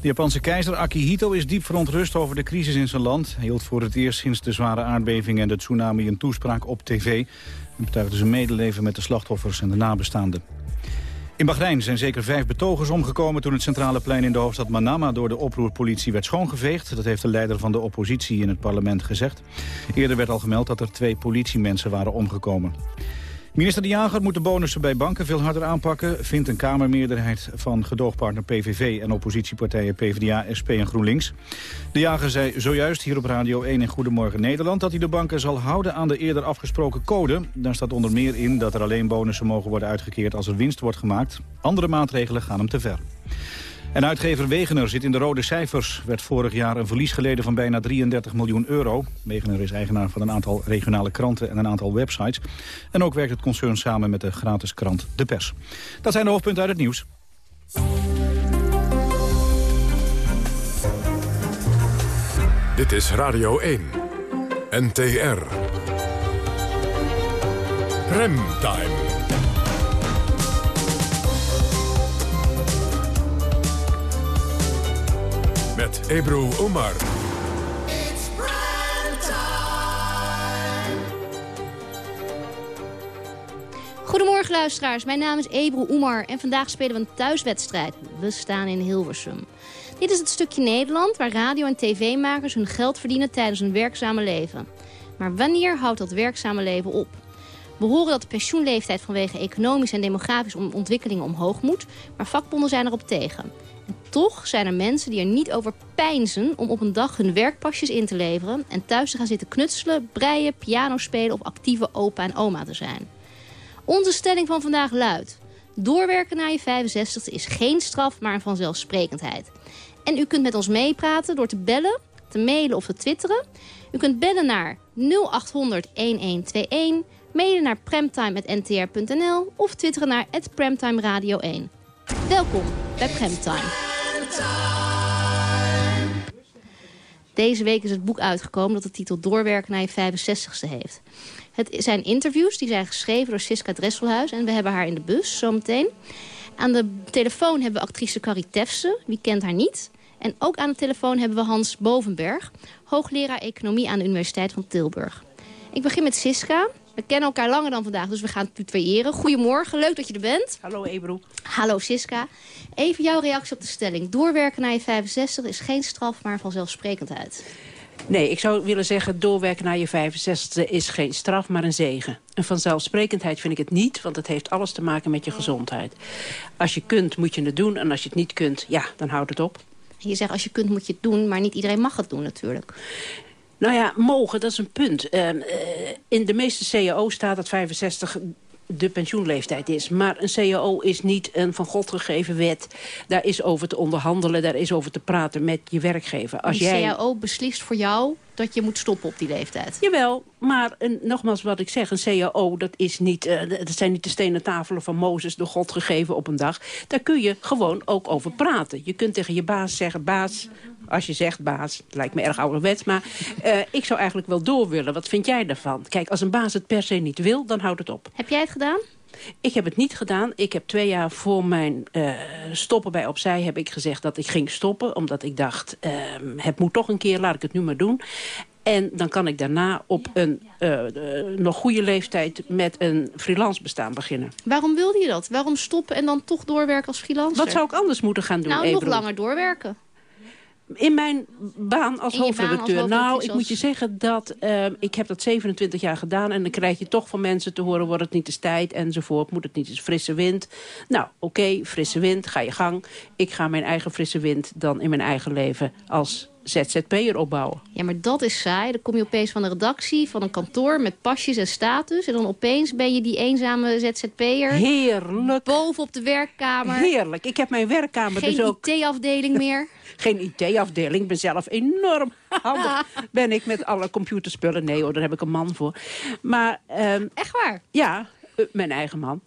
De Japanse keizer Akihito is diep verontrust over de crisis in zijn land. Hij hield voor het eerst sinds de zware aardbeving en de tsunami een toespraak op tv. En betuigde zijn medeleven met de slachtoffers en de nabestaanden. In Bahrein zijn zeker vijf betogers omgekomen toen het centrale plein in de hoofdstad Manama door de oproerpolitie werd schoongeveegd. Dat heeft de leider van de oppositie in het parlement gezegd. Eerder werd al gemeld dat er twee politiemensen waren omgekomen. Minister De Jager moet de bonussen bij banken veel harder aanpakken... vindt een Kamermeerderheid van gedoogpartner PVV... en oppositiepartijen PvdA, SP en GroenLinks. De Jager zei zojuist hier op Radio 1 in Goedemorgen Nederland... dat hij de banken zal houden aan de eerder afgesproken code. Daar staat onder meer in dat er alleen bonussen mogen worden uitgekeerd... als er winst wordt gemaakt. Andere maatregelen gaan hem te ver. En uitgever Wegener zit in de rode cijfers. Werd vorig jaar een verlies geleden van bijna 33 miljoen euro. Wegener is eigenaar van een aantal regionale kranten en een aantal websites. En ook werkt het concern samen met de gratis krant De Pers. Dat zijn de hoofdpunten uit het nieuws. Dit is Radio 1. NTR. Remtime. Met Ebro Omar. Goedemorgen luisteraars, mijn naam is Ebro Oemar en vandaag spelen we een thuiswedstrijd. We staan in Hilversum. Dit is het stukje Nederland waar radio- en tv-makers hun geld verdienen tijdens hun werkzame leven. Maar wanneer houdt dat werkzame leven op? We horen dat de pensioenleeftijd vanwege economische en demografische ontwikkelingen omhoog moet, maar vakbonden zijn erop tegen. Toch zijn er mensen die er niet over pijnzen om op een dag hun werkpasjes in te leveren... en thuis te gaan zitten knutselen, breien, piano spelen of actieve opa en oma te zijn. Onze stelling van vandaag luidt... Doorwerken naar je 65 is geen straf, maar een vanzelfsprekendheid. En u kunt met ons meepraten door te bellen, te mailen of te twitteren. U kunt bellen naar 0800 1121, mailen naar premtime.ntr.nl of twitteren naar Premtime Radio 1. Welkom bij Premtime. Deze week is het boek uitgekomen dat de titel Doorwerken naar je 65ste heeft. Het zijn interviews die zijn geschreven door Siska Dresselhuis en we hebben haar in de bus zometeen. Aan de telefoon hebben we actrice Carrie Tefse, wie kent haar niet. En ook aan de telefoon hebben we Hans Bovenberg, hoogleraar economie aan de Universiteit van Tilburg. Ik begin met Siska. We kennen elkaar langer dan vandaag, dus we gaan tutoyeren. Goedemorgen, leuk dat je er bent. Hallo Ebro. Hallo Siska. Even jouw reactie op de stelling. Doorwerken naar je 65 is geen straf, maar vanzelfsprekendheid. Nee, ik zou willen zeggen, doorwerken naar je 65e is geen straf, maar een zegen. En vanzelfsprekendheid vind ik het niet, want het heeft alles te maken met je gezondheid. Als je kunt, moet je het doen. En als je het niet kunt, ja, dan houdt het op. Je zegt, als je kunt, moet je het doen, maar niet iedereen mag het doen natuurlijk. Nou ja, mogen, dat is een punt. Uh, in de meeste cao staat dat 65 de pensioenleeftijd is. Maar een CAO is niet een van God gegeven wet. Daar is over te onderhandelen, daar is over te praten met je werkgever. Als die jij... CAO beslist voor jou dat je moet stoppen op die leeftijd. Jawel, maar een, nogmaals wat ik zeg, een CAO, dat, is niet, uh, dat zijn niet de stenen tafelen van Mozes door God gegeven op een dag. Daar kun je gewoon ook over praten. Je kunt tegen je baas zeggen, baas, als je zegt baas, het lijkt me erg ouderwets, maar uh, ik zou eigenlijk wel door willen. Wat vind jij daarvan? Kijk, als een baas het per se niet wil, dan houdt het op. Heb jij het gedaan? Ik heb het niet gedaan. Ik heb twee jaar voor mijn uh, stoppen bij Opzij heb ik gezegd dat ik ging stoppen. Omdat ik dacht, uh, het moet toch een keer, laat ik het nu maar doen. En dan kan ik daarna op een uh, nog goede leeftijd met een freelance bestaan beginnen. Waarom wilde je dat? Waarom stoppen en dan toch doorwerken als freelancer? Wat zou ik anders moeten gaan doen, Nou, nog langer doorwerken. In mijn baan als hoofdredacteur. Nou, ik moet je zeggen dat uh, ik heb dat 27 jaar gedaan. En dan krijg je toch van mensen te horen, wordt het niet eens tijd enzovoort. Moet het niet eens frisse wind? Nou, oké, okay, frisse wind, ga je gang. Ik ga mijn eigen frisse wind dan in mijn eigen leven als ZZP'er opbouwen. Ja, maar dat is saai. Dan kom je opeens van de redactie, van een kantoor met pasjes en status. En dan opeens ben je die eenzame ZZP'er. Heerlijk. Boven op de werkkamer. Heerlijk. Ik heb mijn werkkamer Geen dus ook... IT-afdeling meer. Geen IT-afdeling. Ik ben zelf enorm handig. ben ik met alle computerspullen. Nee hoor, daar heb ik een man voor. Maar, ehm, Echt waar? Ja, eh, mijn eigen man.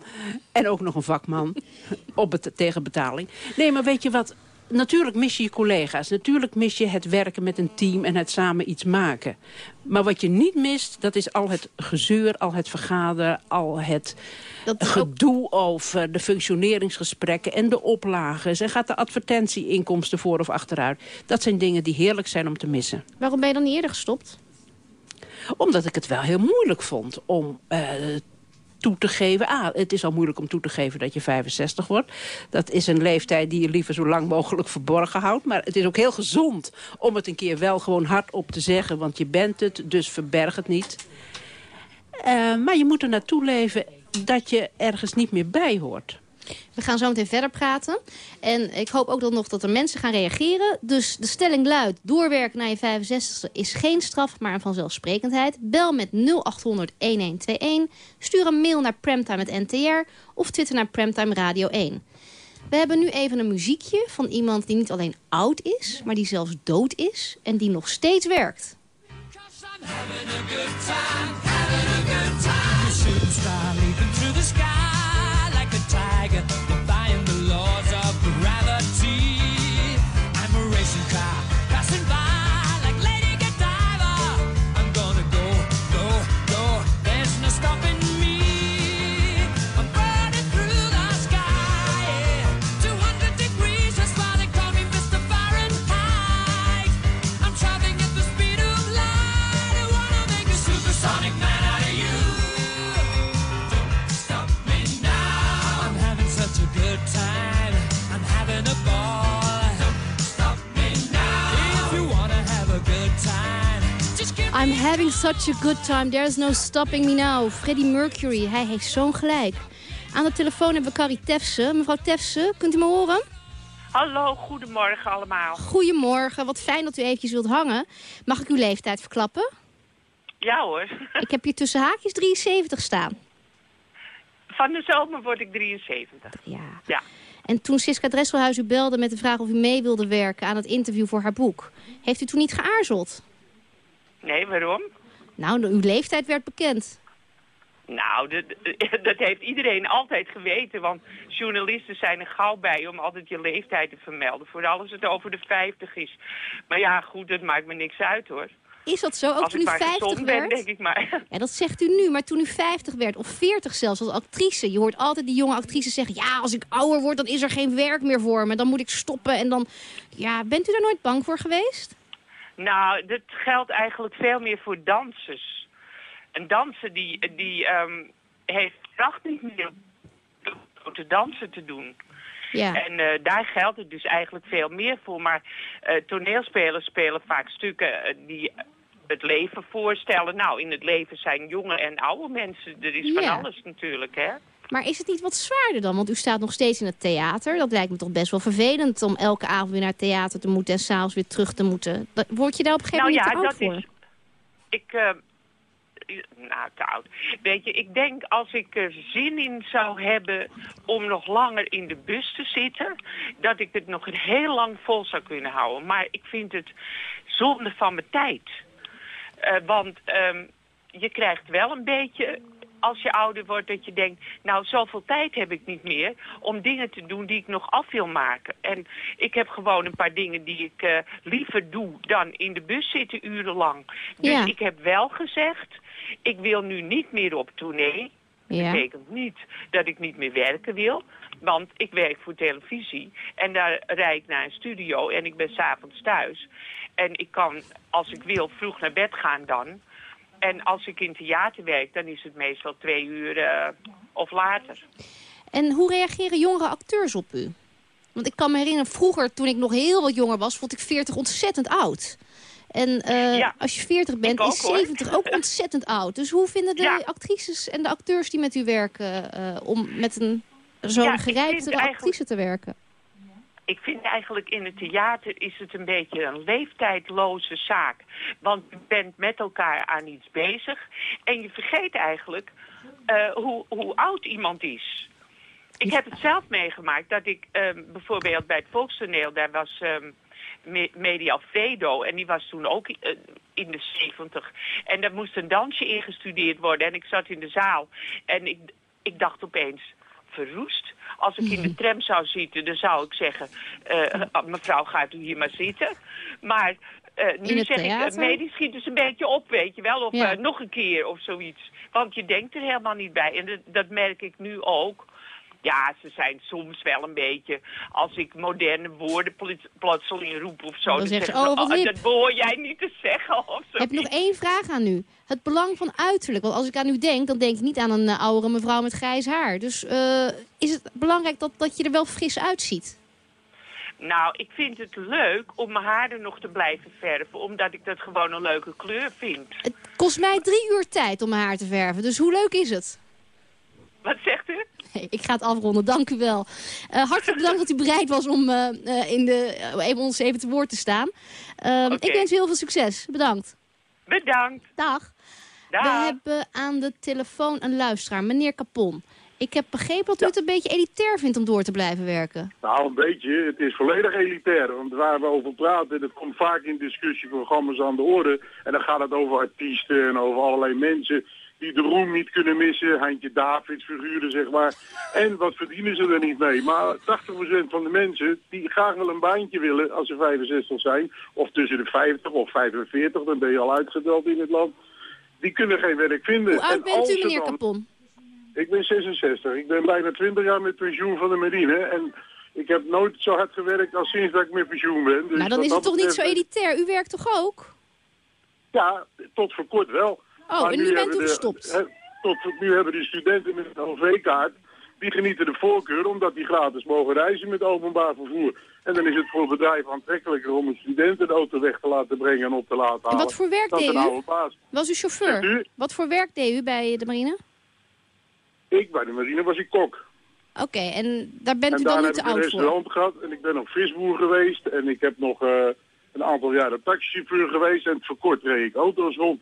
En ook nog een vakman op het, tegen betaling. Nee, maar weet je wat? Natuurlijk mis je je collega's. Natuurlijk mis je het werken met een team en het samen iets maken. Maar wat je niet mist, dat is al het gezeur, al het vergaderen... al het gedoe over de functioneringsgesprekken en de oplagen. En gaat de advertentieinkomsten voor of achteruit. Dat zijn dingen die heerlijk zijn om te missen. Waarom ben je dan niet eerder gestopt? Omdat ik het wel heel moeilijk vond om eh, toe te geven. Ah, het is al moeilijk om toe te geven dat je 65 wordt. Dat is een leeftijd die je liever zo lang mogelijk verborgen houdt. Maar het is ook heel gezond om het een keer wel gewoon hardop te zeggen. Want je bent het, dus verberg het niet. Eh, maar je moet er naartoe leven dat je ergens niet meer bij hoort. We gaan zo meteen verder praten. En ik hoop ook dan nog dat er mensen gaan reageren. Dus de stelling luidt, doorwerken naar je 65e is geen straf, maar een vanzelfsprekendheid. Bel met 0800-1121. Stuur een mail naar Premtime.ntr of twitter naar Premtime Radio 1. We hebben nu even een muziekje van iemand die niet alleen oud is, maar die zelfs dood is en die nog steeds werkt. I'm having such a good time, there's no stopping me now. Freddie Mercury, hij heeft zo'n gelijk. Aan de telefoon hebben we Carrie Tefse. Mevrouw Tefse, kunt u me horen? Hallo, goedemorgen allemaal. Goedemorgen, wat fijn dat u eventjes wilt hangen. Mag ik uw leeftijd verklappen? Ja hoor. Ik heb hier tussen haakjes 73 staan. Van de zomer word ik 73. Ja. Ja. En toen Siska Dresselhuis u belde met de vraag of u mee wilde werken aan het interview voor haar boek... heeft u toen niet geaarzeld? Nee, waarom? Nou, uw leeftijd werd bekend. Nou, dat, dat heeft iedereen altijd geweten. Want journalisten zijn er gauw bij om altijd je leeftijd te vermelden. Vooral als het over de 50 is. Maar ja, goed, dat maakt me niks uit hoor. Is dat zo? Ook als toen u maar 50 gezond werd? ben, denk ik maar. Ja, dat zegt u nu, maar toen u 50 werd, of 40 zelfs, als actrice. Je hoort altijd die jonge actrices zeggen... ja, als ik ouder word, dan is er geen werk meer voor me. Dan moet ik stoppen en dan... Ja, bent u daar nooit bang voor geweest? Nou, dat geldt eigenlijk veel meer voor dansers. Een danser die, die ehm, heeft kracht niet meer om te dansen te doen. Ja. En eh, daar geldt het dus eigenlijk veel meer voor. Maar eh, toneelspelers spelen vaak stukken eh, die het leven voorstellen. Nou, in het leven zijn jonge en oude mensen. Er is van alles natuurlijk, hè. Maar is het niet wat zwaarder dan? Want u staat nog steeds in het theater. Dat lijkt me toch best wel vervelend om elke avond weer naar het theater te moeten... en s'avonds weer terug te moeten. Word je daar op een gegeven Nou moment ja, te oud dat voor? is- Ik, eh, nou te oud. Weet je, ik denk als ik er zin in zou hebben om nog langer in de bus te zitten, dat ik het nog een heel lang vol zou kunnen houden. Maar ik vind het zonde van mijn tijd. Eh, want ehm, je krijgt wel een beetje, als je ouder wordt, dat je denkt... nou, zoveel tijd heb ik niet meer om dingen te doen die ik nog af wil maken. En ik heb gewoon een paar dingen die ik eh, liever doe dan in de bus zitten urenlang. Dus Ja. ik heb wel gezegd, ik wil nu niet meer op tournee. Ja. betekent niet dat ik niet meer werken wil. Want ik werk voor televisie. En daar rijd ik naar een studio en ik ben s'avonds thuis. En ik kan, als ik wil, vroeg naar bed gaan dan. En als ik in theater werk, dan is het meestal twee uur eh, of later. En hoe reageren jongere acteurs op u? Want ik kan me herinneren, vroeger toen ik nog heel wat jonger was... vond ik 40 ontzettend oud. En eh, Ja, als je 40 bent, is hoor. 70 ook ontzettend oud. Dus hoe vinden de Ja. actrices en de acteurs die met u werken... eh, om met een zo'n Ja, gerijpte actrice te werken? Ik vind eigenlijk in het theater is het een beetje een leeftijdloze zaak. Want je bent met elkaar aan iets bezig. En je vergeet eigenlijk uh, hoe, hoe oud iemand is. Ik heb het zelf meegemaakt dat ik um, bijvoorbeeld bij het Volkstoneel, daar was um, Media Vedo en die was toen ook uh, in de 70. En daar moest een dansje ingestudeerd worden en ik zat in de zaal en ik, ik dacht opeens, verroest. Als ik in de tram zou zitten, dan zou ik zeggen... Uh, mevrouw, gaat u hier maar zitten. Maar uh, nu zeg theater? ik, nee, die schiet dus een beetje op, weet je wel. Of ja. uh, nog een keer of zoiets. Want je denkt er helemaal niet bij. En dat, dat merk ik nu ook. Ja, ze zijn soms wel een beetje... Als ik moderne woorden plotseling roep of zo... Dan, ze, oh, wat oh, dat behoor jij niet te zeggen of zo. Heb ik nog één vraag aan u. Het belang van uiterlijk. Want als ik aan u denk, dan denk ik niet aan een uh, oudere mevrouw met grijs haar. Dus uh, is het belangrijk dat, dat je er wel fris uitziet? Nou, ik vind het leuk om mijn haren nog te blijven verven. Omdat ik dat gewoon een leuke kleur vind. Het kost mij drie uur tijd om mijn haar te verven. Dus hoe leuk is het? Wat zegt u? Nee, ik ga het afronden, dank u wel. Uh, hartelijk bedankt dat u bereid was om uh, in de, even ons even te woord te staan. Okay. Ik wens u heel veel succes. Bedankt. Bedankt. Dag. Dag. We hebben aan de telefoon een luisteraar, meneer Capon. Ik heb begrepen dat u het een beetje elitair vindt om door te blijven werken. Nou, een beetje. Het is volledig elitair. Want waar we over praten, dat komt vaak in discussieprogramma's aan de orde. En dan gaat het over artiesten en over allerlei mensen die de roem niet kunnen missen. Handje Davids figuren, zeg maar. En wat verdienen ze er niet mee? Maar 80% van de mensen die graag wel een baantje willen als ze 65 zijn... of tussen de 50 of 45, dan ben je al uitgeteld in het land... die kunnen geen werk vinden. Hoe oud en bent u, meneer dan... Capon? Ik ben 66. Ik ben bijna 20 jaar met pensioen van de marine. En ik heb nooit zo hard gewerkt als sinds dat ik met pensioen ben. Dus maar dan is het toch niet zo elitair? U werkt toch ook? Ja, tot voor kort wel. Oh, maar en nu bent u gestopt? He, tot nu hebben de studenten met een OV-kaart... die genieten de voorkeur omdat die gratis mogen reizen met openbaar vervoer. En dan is het voor bedrijf aantrekkelijker om een student een auto weg te laten brengen en op te laten halen. En wat voor werk deed u? Was u chauffeur? U? Wat voor werk deed u bij de marine? Ik, bij de marine was ik kok. Oké, okay, en daar bent en u dan niet te oud voor? En heb ik een restaurant gehad en ik ben nog visboer geweest. En ik heb nog uh, een aantal jaren taxichauffeur geweest. En verkort reed ik auto's rond.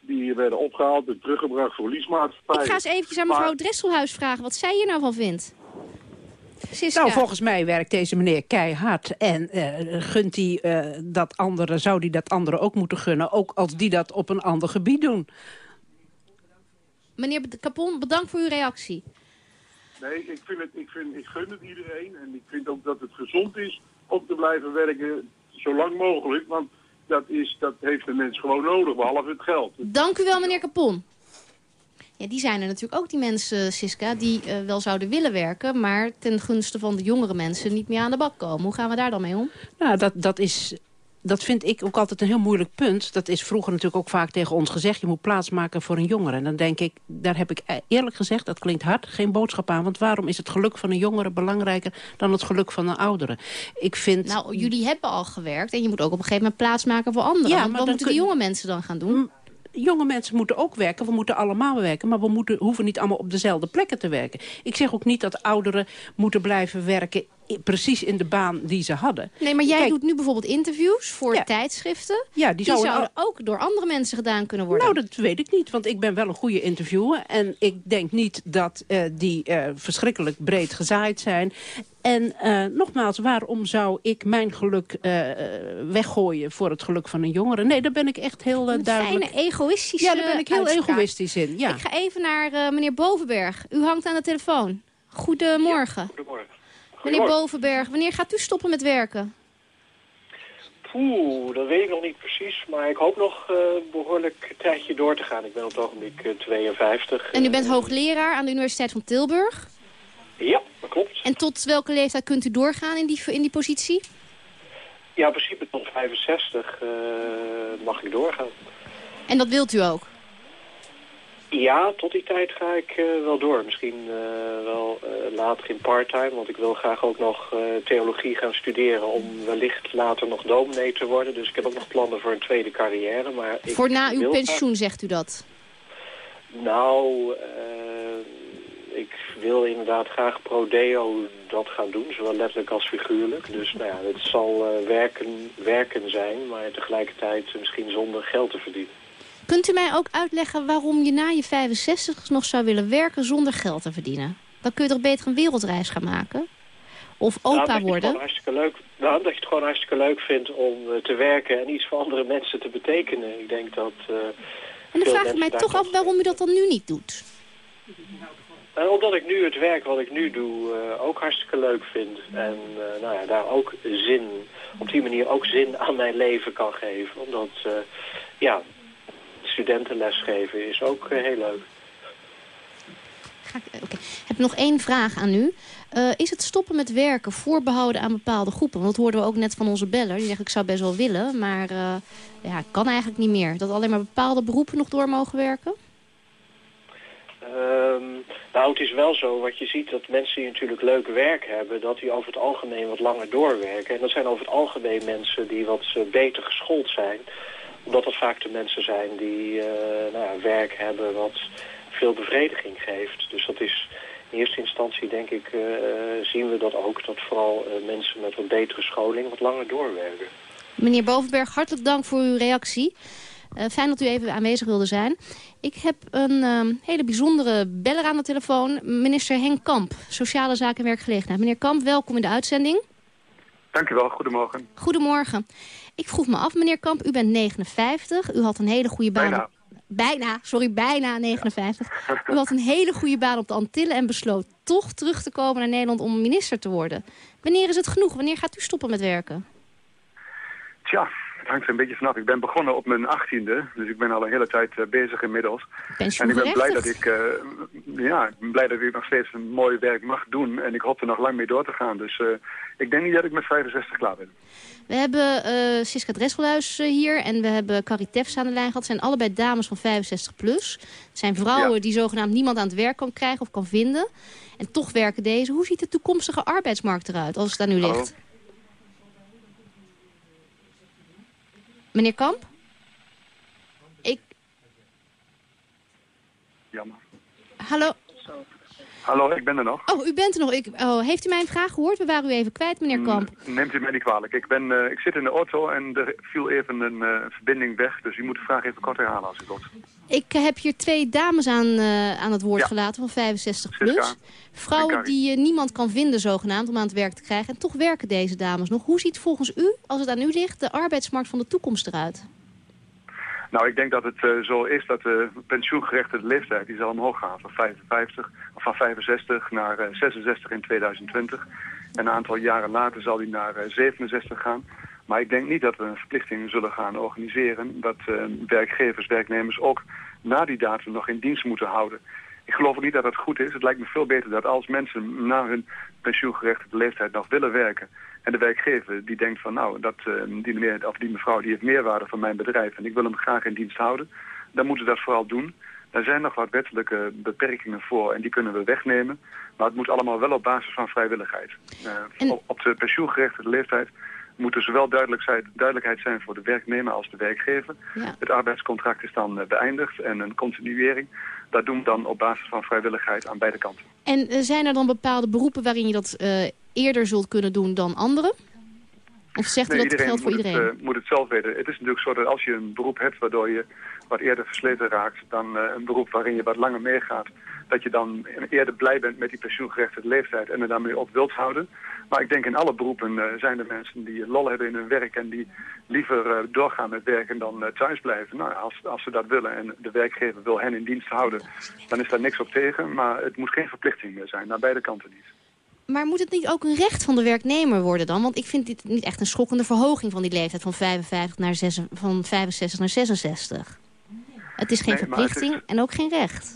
Die werden opgehaald en teruggebracht voor leasemaatschappij. Ik ga eens eventjes aan mevrouw maar... Dresselhuis vragen wat zij hier nou van vindt. Siska. Nou, volgens mij werkt deze meneer keihard. En uh, gunt hij uh, dat anderen, zou hij dat anderen ook moeten gunnen. Ook als die dat op een ander gebied doen. Meneer Capon, bedankt voor uw reactie. Nee, ik, vind het, ik, vind, ik gun het iedereen. En ik vind ook dat het gezond is om te blijven werken zo lang mogelijk. Want dat, is, dat heeft de mens gewoon nodig, behalve het geld. Dank u wel, meneer Capon. Ja, die zijn er natuurlijk ook, die mensen, Siska, die uh, wel zouden willen werken... maar ten gunste van de jongere mensen niet meer aan de bak komen. Hoe gaan we daar dan mee om? Nou, dat, dat is dat vind ik ook altijd een heel moeilijk punt. Dat is vroeger natuurlijk ook vaak tegen ons gezegd. Je moet plaatsmaken voor een jongere. En dan denk ik, daar heb ik eerlijk gezegd, dat klinkt hard, geen boodschap aan. Want waarom is het geluk van een jongere belangrijker dan het geluk van een oudere? Ik vind... Nou, jullie hebben al gewerkt en je moet ook op een gegeven moment plaatsmaken voor anderen. Ja, maar wat moeten kun... de jonge mensen dan gaan doen? Jonge mensen moeten ook werken. We moeten allemaal werken. Maar we moeten, hoeven niet allemaal op dezelfde plekken te werken. Ik zeg ook niet dat ouderen moeten blijven werken precies in de baan die ze hadden. Nee, maar jij Kijk, doet nu bijvoorbeeld interviews voor ja. tijdschriften. Ja, die, die zouden, zouden ook door andere mensen gedaan kunnen worden. Nou, dat weet ik niet, want ik ben wel een goede interviewer. En ik denk niet dat uh, die uh, verschrikkelijk breed gezaaid zijn. En uh, nogmaals, waarom zou ik mijn geluk uh, weggooien voor het geluk van een jongere? Nee, daar ben ik echt heel uh, duidelijk... Fijne, egoïstische Ja, daar ben ik heel uitspraak. egoïstisch in. Ja. Ik ga even naar meneer Bovenberg. U hangt aan de telefoon. Goedemorgen. Ja, goedemorgen. Meneer Bovenberg, wanneer gaat u stoppen met werken? Poeh, dat weet ik nog niet precies. Maar ik hoop nog uh, behoorlijk een tijdje door te gaan. Ik ben op het ogenblik uh, 52. En u bent hoogleraar aan de Universiteit van Tilburg? Ja, dat klopt. En tot welke leeftijd kunt u doorgaan in die, in die positie? Ja, in principe tot 65 uh, mag ik doorgaan. En dat wilt u ook? Ja, tot die tijd ga ik uh, wel door. Misschien uh, wel uh, later in parttime, want ik wil graag ook nog theologie gaan studeren... om wellicht later nog dominee te worden. Dus ik heb ook nog plannen voor een tweede carrière. Maar voor na uw pensioen, graag... zegt u dat? Nou, ik wil inderdaad graag pro-deo dat gaan doen, zowel letterlijk als figuurlijk. Dus nou ja, het zal eh, werken, werken zijn, maar tegelijkertijd misschien zonder geld te verdienen. Kunt u mij ook uitleggen waarom je na je 65 nog zou willen werken zonder geld te verdienen? Dan kun je toch beter een wereldreis gaan maken? Of Nou, opa het worden? hartstikke leuk, nou, dat je het gewoon hartstikke leuk vindt om eh, te werken en iets voor andere mensen te betekenen. Ik denk dat... eh, En dan vraag ik mij toch af waarom u dat dan nu niet doet. En omdat ik nu het werk wat ik nu doe eh, ook hartstikke leuk vind. En eh, nou ja, daar ook zin, op die manier ook zin aan mijn leven kan geven. Omdat, eh, ja, studentenles geven is ook eh, heel leuk. Ik heb nog één vraag aan u. Eh, is het stoppen met werken voorbehouden aan bepaalde groepen? Want dat hoorden we ook net van onze beller. Die zegt ik zou best wel willen, maar eh, ja, kan eigenlijk niet meer. Dat alleen maar bepaalde beroepen nog door mogen werken? Ehm, nou, het is wel zo, wat je ziet, dat mensen die natuurlijk leuk werk hebben, dat die over het algemeen wat langer doorwerken. En dat zijn over het algemeen mensen die wat beter geschoold zijn. Omdat dat vaak de mensen zijn die eh, nou ja, werk hebben wat veel bevrediging geeft. Dus dat is in eerste instantie, denk ik, eh, zien we dat ook, dat vooral eh, mensen met wat betere scholing wat langer doorwerken. Meneer Bovenberg, hartelijk dank voor uw reactie. Eh, fijn dat u even aanwezig wilde zijn. Ik heb een ehm, hele bijzondere beller aan de telefoon. Minister Henk Kamp, Sociale Zaken en Werkgelegenheid. Meneer Kamp, welkom in de uitzending. Dank u wel, goedemorgen. Goedemorgen. Ik vroeg me af, meneer Kamp, u bent 59. U had een hele goede baan... Bijna. op- Bijna, sorry, bijna 59. U had een hele goede baan op de Antillen en besloot toch terug te komen naar Nederland om minister te worden. Wanneer is het genoeg? Wanneer gaat u stoppen met werken? Tja, het hangt er een beetje vanaf. Ik ben begonnen op mijn achttiende, dus ik ben al een hele tijd eh, bezig inmiddels. En ik ben blij dat ik, eh, ja, ik ben blij dat ik nog steeds een mooi werk mag doen. En ik hoop er nog lang mee door te gaan. Dus eh, ik denk niet dat ik met 65 klaar ben. We hebben eh Siska Dresselhuis hier en we hebben Carrie Tefs aan de lijn gehad. Het zijn allebei dames van 65 plus. Het zijn vrouwen die zogenaamd niemand aan het werk kan krijgen of kan vinden. En toch werken deze. Hoe ziet de toekomstige arbeidsmarkt eruit als het daar nu ligt? Meneer Kamp? Ik... Jammer. Hallo? Hallo, ik ben er nog. Oh, u bent er nog. Ik... Oh, heeft u mijn vraag gehoord? We waren u even kwijt, meneer Kamp. Neemt u mij niet kwalijk. Ik, ben, eh, ik zit in de auto en er viel even een eh, verbinding weg. Dus u moet de vraag even kort herhalen als u wilt. Ik heb hier twee dames aan, eh, aan het woord Ja. gelaten van 65 Siska plus. en Vrouwen die niemand kan vinden zogenaamd om aan het werk te krijgen. En toch werken deze dames nog. Hoe ziet volgens u, als het aan u ligt, de arbeidsmarkt van de toekomst eruit? Nou, ik denk dat het eh, zo is dat de pensioengerechtigde leeftijd die zal omhoog gaan van 55 of van 65 naar eh, 66 in 2020. En een aantal jaren later zal die naar eh, 67 gaan. Maar ik denk niet dat we een verplichting zullen gaan organiseren dat eh, werkgevers, werknemers ook na die datum nog in dienst moeten houden. Ik geloof ook niet dat dat goed is. Het lijkt me veel beter dat als mensen na hun pensioengerechtigde leeftijd nog willen werken en de werkgever die denkt van nou, dat, eh, die meneer of die mevrouw die heeft meerwaarde voor mijn bedrijf en ik wil hem graag in dienst houden, dan moeten we dat vooral doen. Daar zijn nog wat wettelijke beperkingen voor en die kunnen we wegnemen. Maar het moet allemaal wel op basis van vrijwilligheid. Eh, op, de pensioengerechtigde leeftijd moet er zowel duidelijk zijn, duidelijkheid zijn voor de werknemer als de werkgever. Het arbeidscontract is dan eh, beëindigd en een continuering. Dat doen we dan op basis van vrijwilligheid aan beide kanten. En zijn er dan bepaalde beroepen waarin je dat eerder zult kunnen doen dan anderen? Of zegt u dat geldt voor iedereen? Het, eh, moet het zelf weten. Het is natuurlijk zo dat als je een beroep hebt waardoor je wat eerder versleten raakt dan eh, een beroep waarin je wat langer meegaat, dat je dan eerder blij bent met die pensioengerechtigde leeftijd en er daarmee op wilt houden. Maar ik denk in alle beroepen eh, zijn er mensen die lol hebben in hun werk en die liever doorgaan met werken dan thuis blijven. Nou, als, als ze dat willen en de werkgever wil hen in dienst houden, dan is daar niks op tegen. Maar het moet geen verplichting meer zijn, naar beide kanten niet. Maar moet het niet ook een recht van de werknemer worden dan? Want ik vind dit niet echt een schokkende verhoging van die leeftijd van, 55 naar 6, van 65 naar 66. Het is geen Nee, verplichting is- en ook geen recht.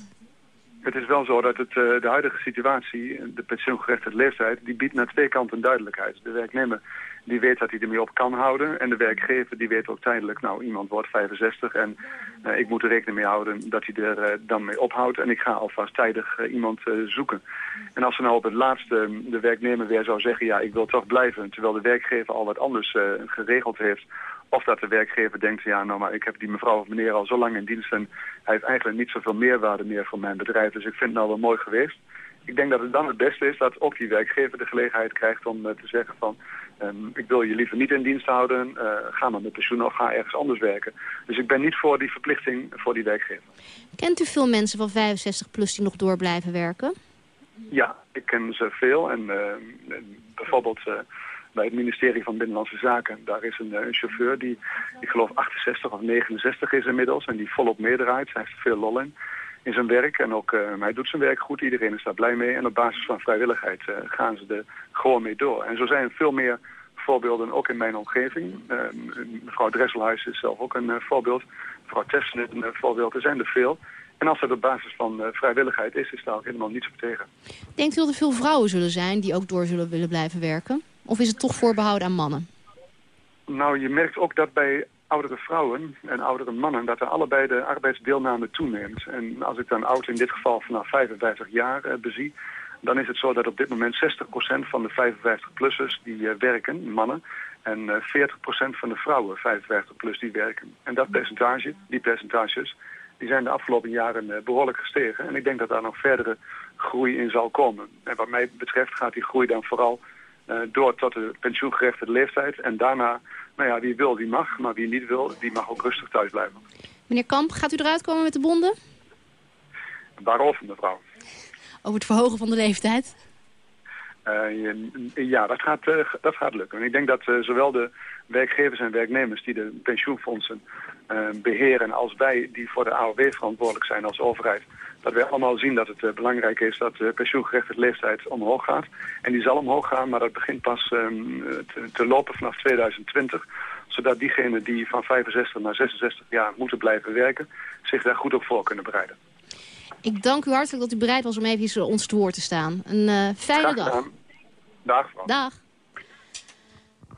Het is wel zo dat het, eh, de huidige situatie, de pensioengerechtigde leeftijd, die biedt naar twee kanten duidelijkheid. De werknemer die weet dat hij ermee op kan houden. En de werkgever die weet ook tijdelijk, nou iemand wordt 65 en eh, ik moet er rekening mee houden dat hij er eh, dan mee ophoudt. En ik ga alvast tijdig iemand zoeken. En als er nou op het laatste eh, de werknemer weer zou zeggen, ja ik wil toch blijven. Terwijl de werkgever al wat anders geregeld heeft. Of dat de werkgever denkt, ja nou maar ik heb die mevrouw of meneer al zo lang in dienst en hij heeft eigenlijk niet zoveel meerwaarde meer voor mijn bedrijf. Dus ik vind het nou wel mooi geweest. ik denk dat het dan het beste is dat ook die werkgever de gelegenheid krijgt om eh, te zeggen van... ehm, ik wil je liever niet in dienst houden, eh, ga maar met pensioen of ga ergens anders werken. Dus ik ben niet voor die verplichting voor die werkgever. Kent u veel mensen van 65 plus die nog door blijven werken? Ja, ik ken ze veel en eh, bijvoorbeeld eh, bij het ministerie van Binnenlandse Zaken, daar is een, eh, chauffeur die, ik geloof 68 of 69 is inmiddels en die volop meedraait. Hij heeft veel lol in, in zijn werk en ook eh, hij doet zijn werk goed, iedereen is daar blij mee en op basis van vrijwilligheid eh, gaan ze er gewoon mee door. En zo zijn er veel meer voorbeelden ook in mijn omgeving. Mevrouw Dresselhuis is zelf ook een voorbeeld, mevrouw Tessen is een voorbeeld, er zijn er veel. En als het op basis van vrijwilligheid is, is daar ook helemaal niets op tegen. Denkt u dat er veel vrouwen zullen zijn die ook door zullen willen blijven werken? Of is het toch voorbehouden aan mannen? Nou, je merkt ook dat bij oudere vrouwen en oudere mannen... dat er allebei de arbeidsdeelname toeneemt. En als ik dan oud in dit geval vanaf 55 jaar eh, bezie... dan is het zo dat op dit moment 60% van de 55-plussers die eh, werken, mannen... en eh 40% van de vrouwen 55-plus die werken. En dat percentage, die percentages, die zijn de afgelopen jaren eh, behoorlijk gestegen. En ik denk dat daar nog verdere groei in zal komen. En wat mij betreft gaat die groei dan vooral eh, door tot de pensioengerechtigde leeftijd. En daarna, nou ja, wie wil, die mag. Maar wie niet wil, die mag ook rustig thuis blijven. Meneer Kamp, gaat u eruit komen met de bonden? Waarover, mevrouw? Over het verhogen van de leeftijd? Eh, ja, dat gaat, eh, dat gaat lukken. En ik denk dat eh, zowel de werkgevers en werknemers die de pensioenfondsen eh, beheren... als wij die voor de AOW verantwoordelijk zijn als overheid... dat wij allemaal zien dat het eh, belangrijk is dat de pensioengerechtigde leeftijd omhoog gaat. En die zal omhoog gaan, maar dat begint pas ehm, te, te lopen vanaf 2020 zodat diegenen die van 65 naar 66 jaar moeten blijven werken... zich daar goed op voor kunnen bereiden. Ik dank u hartelijk dat u bereid was om even ons te woord te staan. Een eh, fijne Graag dag. Dag, mevrouw. Dag.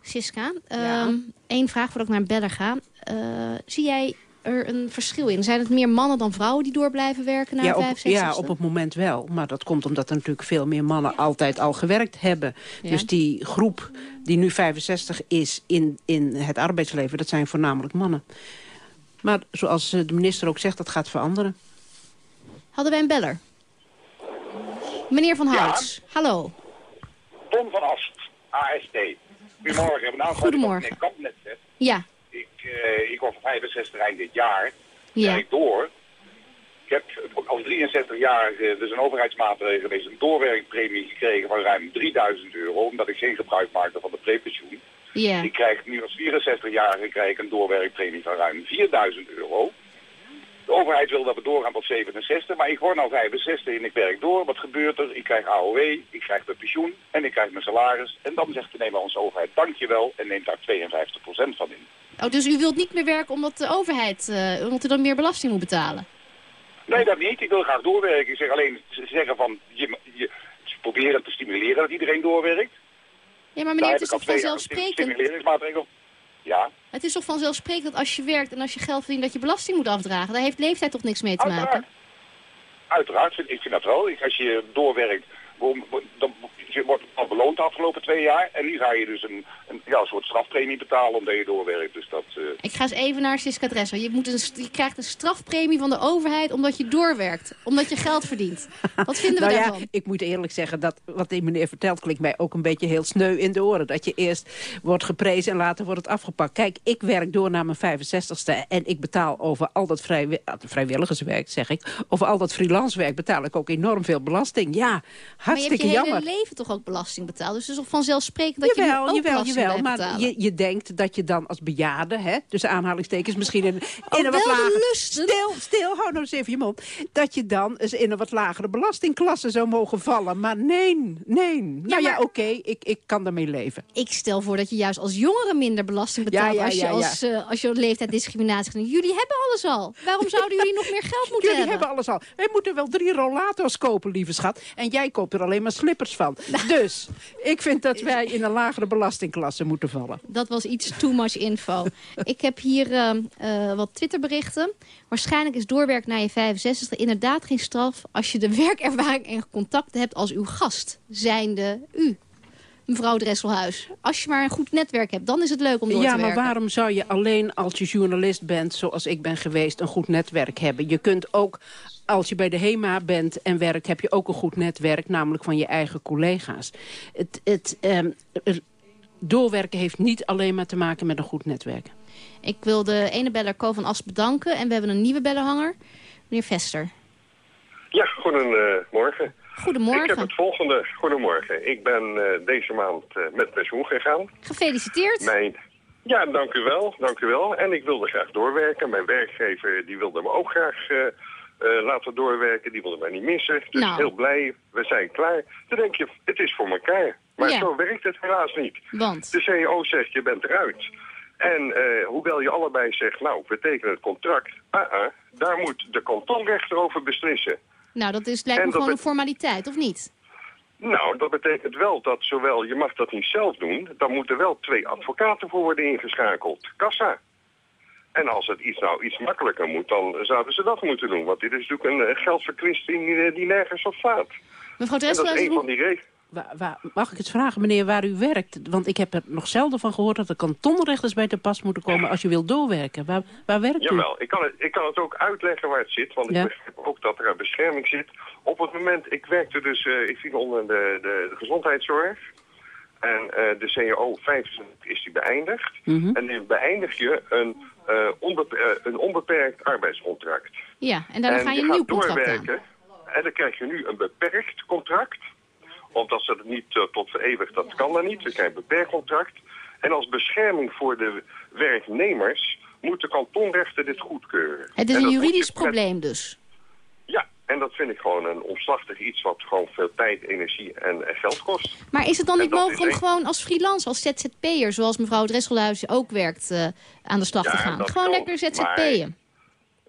Siska, ehm één vraag voordat ik naar een beller ga. Eh, zie jij er een verschil in? Zijn het meer mannen dan vrouwen die door blijven werken na Ja op, 65? ja, op het moment wel. Maar dat komt omdat er natuurlijk veel meer mannen altijd al gewerkt hebben. Ja. Dus die groep die nu 65 is in, in het arbeidsleven, dat zijn voornamelijk mannen. Maar zoals eh, de minister ook zegt, dat gaat veranderen. Hadden wij een beller? Meneer Van Houts, hallo. Tom van Ast, AST. Goedemorgen. Goedemorgen. Kamp net. Ja, Ik, eh, ik word van 65 eind dit jaar. Ja. Door. Ik heb als 63-jarige, dus een overheidsmaatregel geweest, een doorwerkpremie gekregen van ruim 3000 euro, omdat ik geen gebruik maakte van de prepensioen. ja. Ik krijg nu als 64-jarige krijg ik een doorwerkpremie van ruim 4000 euro. De overheid wil dat we doorgaan tot 67, maar ik word nou 65 en ik werk door. Wat gebeurt er? Ik krijg AOW, ik krijg mijn pensioen en ik krijg mijn salaris. En dan zegt de Nederlandse overheid dankjewel en neemt daar 52% van in. Oh, dus u wilt niet meer werken omdat de overheid, eh, omdat u dan meer belasting moet betalen? Nee, dat niet. Ik wil graag doorwerken. Ik zeg alleen ze zeggen van, je, je, proberen te stimuleren dat iedereen doorwerkt. Ja, maar meneer, het is toch vanzelfsprekend? Ja, Het is toch vanzelfsprekend dat als je werkt en als je geld verdient dat je belasting moet afdragen? Daar heeft leeftijd toch niks mee te maken? uiteraard. Ik vind dat wel. Als je doorwerkt, dan je wordt al beloond de afgelopen twee jaar. En nu ga je dus een, een, ja, een soort strafpremie betalen omdat je doorwerkt. Dus dat... eh, Ik ga eens even naar Siska Dressel. Je, moet een, je krijgt een strafpremie van de overheid omdat je doorwerkt. Omdat je geld verdient. Wat vinden we nou ja, daarvan? ik moet eerlijk zeggen dat wat die meneer vertelt klinkt mij ook een beetje heel sneu in de oren. Dat je eerst wordt geprezen en later wordt het afgepakt. Kijk, ik werk door naar mijn 65ste en ik betaal over al dat vrijwi ah, vrijwilligerswerk, zeg ik. Over al dat freelance werk betaal ik ook enorm veel belasting. Ja, maar je hartstikke hebt je jammer. hele leven toch ook belasting betaald? Dus het is vanzelfsprekend dat je jawel, nu ook jawel, belasting jawel. Maar je, je denkt dat je dan als bejaarde, hè, tussen aanhalingstekens misschien in, in Oh, een wat lagere... Stil, stil, hou nou eens even je mond. Dat je dan eens in een wat lagere belastingklasse zou mogen vallen. Maar nee, nee. nou ja, oké, ik, ik kan daarmee leven. Ik stel voor dat je juist als jongere minder belasting betaalt... Ja, ja, als, je ja, ja. als, eh, als je leeftijd discriminatie. Jullie hebben alles al. Waarom zouden jullie nog meer geld moeten Jullie hebben alles al. Wij moeten wel drie rollators kopen, lieve schat. En jij koopt er alleen maar slippers van. Dus, ik vind dat wij in een lagere belastingklasse moeten vallen. Dat was iets too much info. Ik heb hier eh, eh, wat Twitterberichten. Waarschijnlijk is doorwerk naar je 65 inderdaad geen straf... als je de werkervaring en contacten hebt als uw gast, zijnde u. mevrouw Dresselhuis. Als je maar een goed netwerk hebt, dan is het leuk om door ja, te werken. maar waarom zou je alleen als je journalist bent, zoals ik ben geweest, een goed netwerk hebben? Je kunt ook, als je bij de HEMA bent en werkt, heb je ook een goed netwerk, namelijk van je eigen collega's. Het, het, ehm, doorwerken heeft niet alleen maar te maken met een goed netwerk. Ik wil de ene beller Co van As bedanken. En we hebben een nieuwe bellerhanger. Meneer Vester. Ja, goedemorgen. Goedemorgen. Ik heb het volgende. Goedemorgen. Ik ben eh, deze maand eh, met pensioen gegaan. Gefeliciteerd. Mijn... Ja, dank u wel. Dank u wel. En ik wilde graag doorwerken. Mijn werkgever die wilde me ook graag eh, laten doorwerken. Die wilde mij niet missen. Dus Nou. heel blij. We zijn klaar. Dan denk je, het is voor elkaar. Maar Ja. zo werkt het helaas niet. Want? De CEO zegt, je bent eruit. En hoewel je allebei zegt, nou, we tekenen het contract. Ah, ah, daar moet de kantonrechter over beslissen. Nou, dat is, lijkt me gewoon een formaliteit, of niet? Nou, dat betekent wel dat zowel, je mag dat niet zelf doen, dan moeten wel twee advocaten voor worden ingeschakeld. Kassa. En als het iets nou iets makkelijker moet, dan zouden ze dat moeten doen. Want dit is natuurlijk een eh, geldverkwisting die, die nergens op slaat. Mevrouw En dat is een van die regels. Waar, waar- mag ik het vragen, meneer, waar u werkt? Want ik heb er nog zelden van gehoord dat er kantonrechters bij te pas moeten komen als je wilt doorwerken. Waar, waar werkt u? Jawel, ik kan, het, ik kan het ook uitleggen waar het zit, want ik begrijp ook dat er een bescherming zit. Op het moment, ik werkte dus, eh, ik viel onder de, de, de gezondheidszorg. En eh, de CAO 25 is die beëindigd. Mhm. En dan beëindig je een, eh, onbepe- eh, een onbeperkt arbeidscontract. Ja, en en ga je een nieuw contract aan. doorwerken. En dan krijg je nu een beperkt contract. Want als dat het niet eh, tot eeuwig, dat kan dan niet. Dan krijg je een beperkt contract. En als bescherming voor de werknemers moet de kantonrechter dit goedkeuren. Het is En een juridisch je probleem dus. Ja, en dat vind ik gewoon een omslachtig iets wat gewoon veel tijd, energie en, en geld kost. Maar is het dan niet mogelijk om een- gewoon als freelance, als ZZP'er... zoals mevrouw Dresselhuis ook werkt, eh, aan de slag te gaan? Gewoon kan, lekker ZZP'en.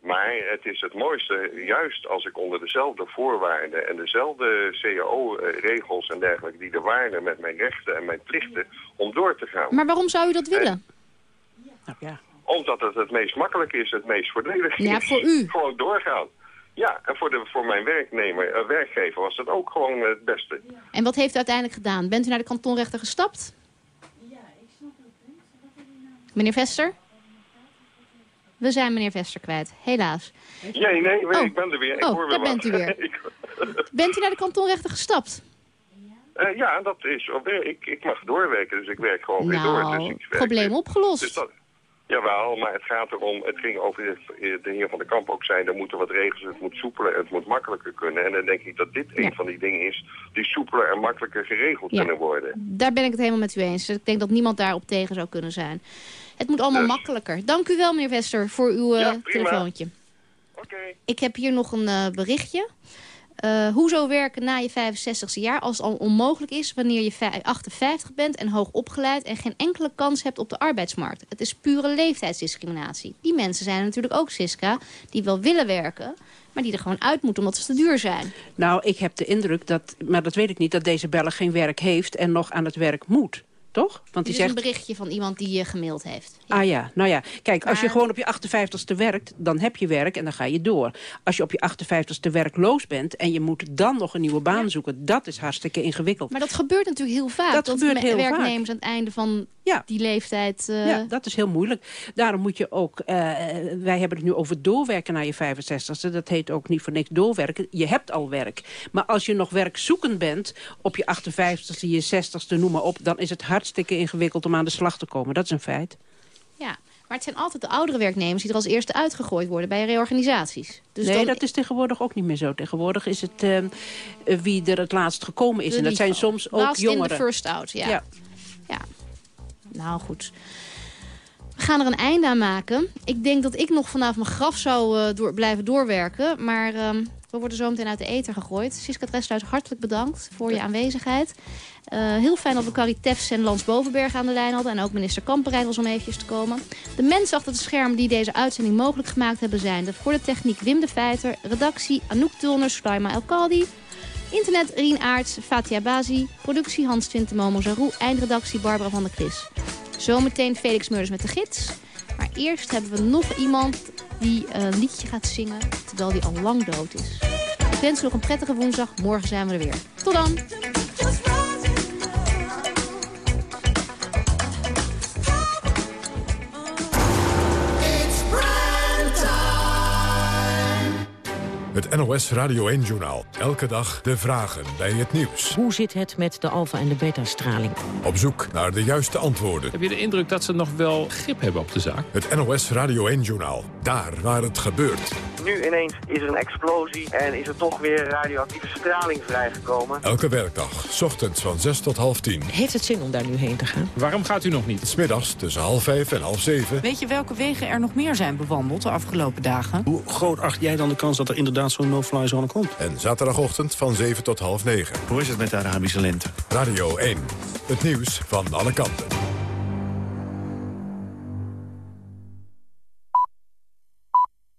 Maar het is het mooiste, juist als ik onder dezelfde voorwaarden en dezelfde CAO-regels en dergelijke die er waren met mijn rechten en mijn plichten om door te gaan. Maar waarom zou u dat willen? Omdat het het meest makkelijk is, het meest voordelig is. Ja, voor u. Gewoon doorgaan. Ja, en voor, de, voor mijn werknemer, eh, werkgever was dat ook gewoon het beste. En wat heeft u uiteindelijk gedaan? Bent u naar de kantonrechter gestapt? Meneer Vester? We zijn meneer Vester kwijt, helaas. Nee, nee, Oh. ik ben er weer. Ik Oh, hoor weer daar wat. bent u weer. Bent u naar de kantonrechter gestapt? Eh, ja, dat is alweer. Ik, ik mag doorwerken, dus ik werk gewoon weer door. Dus Nou, ik werk probleem weer. opgelost. Dus dat, jawel, maar het gaat erom, het ging over, de, de heer Van der Kamp ook zei, er moeten wat regels, het moet soepeler, het moet makkelijker kunnen. En dan denk ik dat dit een van die dingen is die soepeler en makkelijker geregeld Ja. kunnen worden. Daar ben ik het helemaal met u eens. Ik denk dat niemand daarop tegen zou kunnen zijn. Het moet allemaal makkelijker. Dank u wel, meneer Vester, voor uw eh, prima. telefoontje. Ik heb hier nog een eh, berichtje. Eh, hoezo werken na je 65ste jaar als het al onmogelijk is... wanneer je vij- 58 bent en hoog opgeleid... en geen enkele kans hebt op de arbeidsmarkt? Het is pure leeftijdsdiscriminatie. Die mensen zijn er natuurlijk ook, Siska, die wel willen werken... maar die er gewoon uit moeten omdat ze te duur zijn. Nou, ik heb de indruk, dat, maar dat weet ik niet... dat deze beller geen werk heeft en nog aan het werk moet. Toch? Want die is zegt... een berichtje van iemand die je gemaild heeft. Ah ja, nou ja. Kijk, als je gewoon op je 58ste werkt, dan heb je werk en dan ga je door. Als je op je 58ste werkloos bent en je moet dan nog een nieuwe baan zoeken, dat is hartstikke ingewikkeld. Maar dat gebeurt natuurlijk heel vaak. Dat gebeurt me- heel vaak. werknemers aan het einde van die leeftijd... eh, Ja, dat is heel moeilijk. Daarom moet je ook... eh, wij hebben het nu over doorwerken naar je 65ste. Dat heet ook niet voor niks doorwerken. Je hebt al werk. Maar als je nog werkzoekend bent op je 58ste, je 60ste, noem maar op... dan is het hartstikke ingewikkeld om aan de slag te komen. Dat is een feit. Ja, maar het zijn altijd de oudere werknemers die er als eerste uitgegooid worden bij reorganisaties. Dus nee, dan- dat is tegenwoordig ook niet meer zo. Tegenwoordig is het eh, eh, wie er het laatst gekomen is. De en dat zijn soms ook Last in the jongeren. first out, ja. Ja. ja. Nou, goed. We gaan er een einde aan maken. Ik denk dat ik nog vanaf mijn graf zou eh, door, blijven doorwerken. Maar ehm, we worden zo meteen uit de eter gegooid. Siska Dresthuis, hartelijk bedankt voor je aanwezigheid. Eh, heel fijn dat we Carrie Tefs en Lans Bovenberg aan de lijn hadden. En ook minister Kamp bereid was om eventjes te komen. De mensen achter het scherm die deze uitzending mogelijk gemaakt hebben zijn... de voor de techniek Wim de Feiter, redactie Anouk Tulner, El Kaldi... Internet Rien Aarts, Fatia Bazi, productie Hans Twinte Momo Zarou, eindredactie Barbara van der Klis. Zometeen Felix Meurders met de gids. Maar eerst hebben we nog iemand die een liedje gaat zingen terwijl die al lang dood is. Ik wens u nog een prettige woensdag. Morgen zijn we er weer. Tot dan! Het NOS Radio 1-journaal. Elke dag de vragen bij het nieuws. Hoe zit het met de alfa- en de beta-straling? Op zoek naar de juiste antwoorden. Heb je de indruk dat ze nog wel grip hebben op de zaak? Het NOS Radio 1-journaal. Daar waar het gebeurt. Nu ineens is er een explosie en is er toch weer radioactieve straling vrijgekomen. Elke werkdag, 's ochtends van 6 tot half 10. Heeft het zin om daar nu heen te gaan? Waarom gaat u nog niet? Smiddags tussen half 5 en half 7. Weet je welke wegen er nog meer zijn bewandeld de afgelopen dagen? Hoe groot acht jij dan de kans dat er inderdaad zo'n no-fly zone komt? En zaterdagochtend van 7 tot half 9. Hoe is het met de Arabische lente? Radio 1. Het nieuws van alle kanten.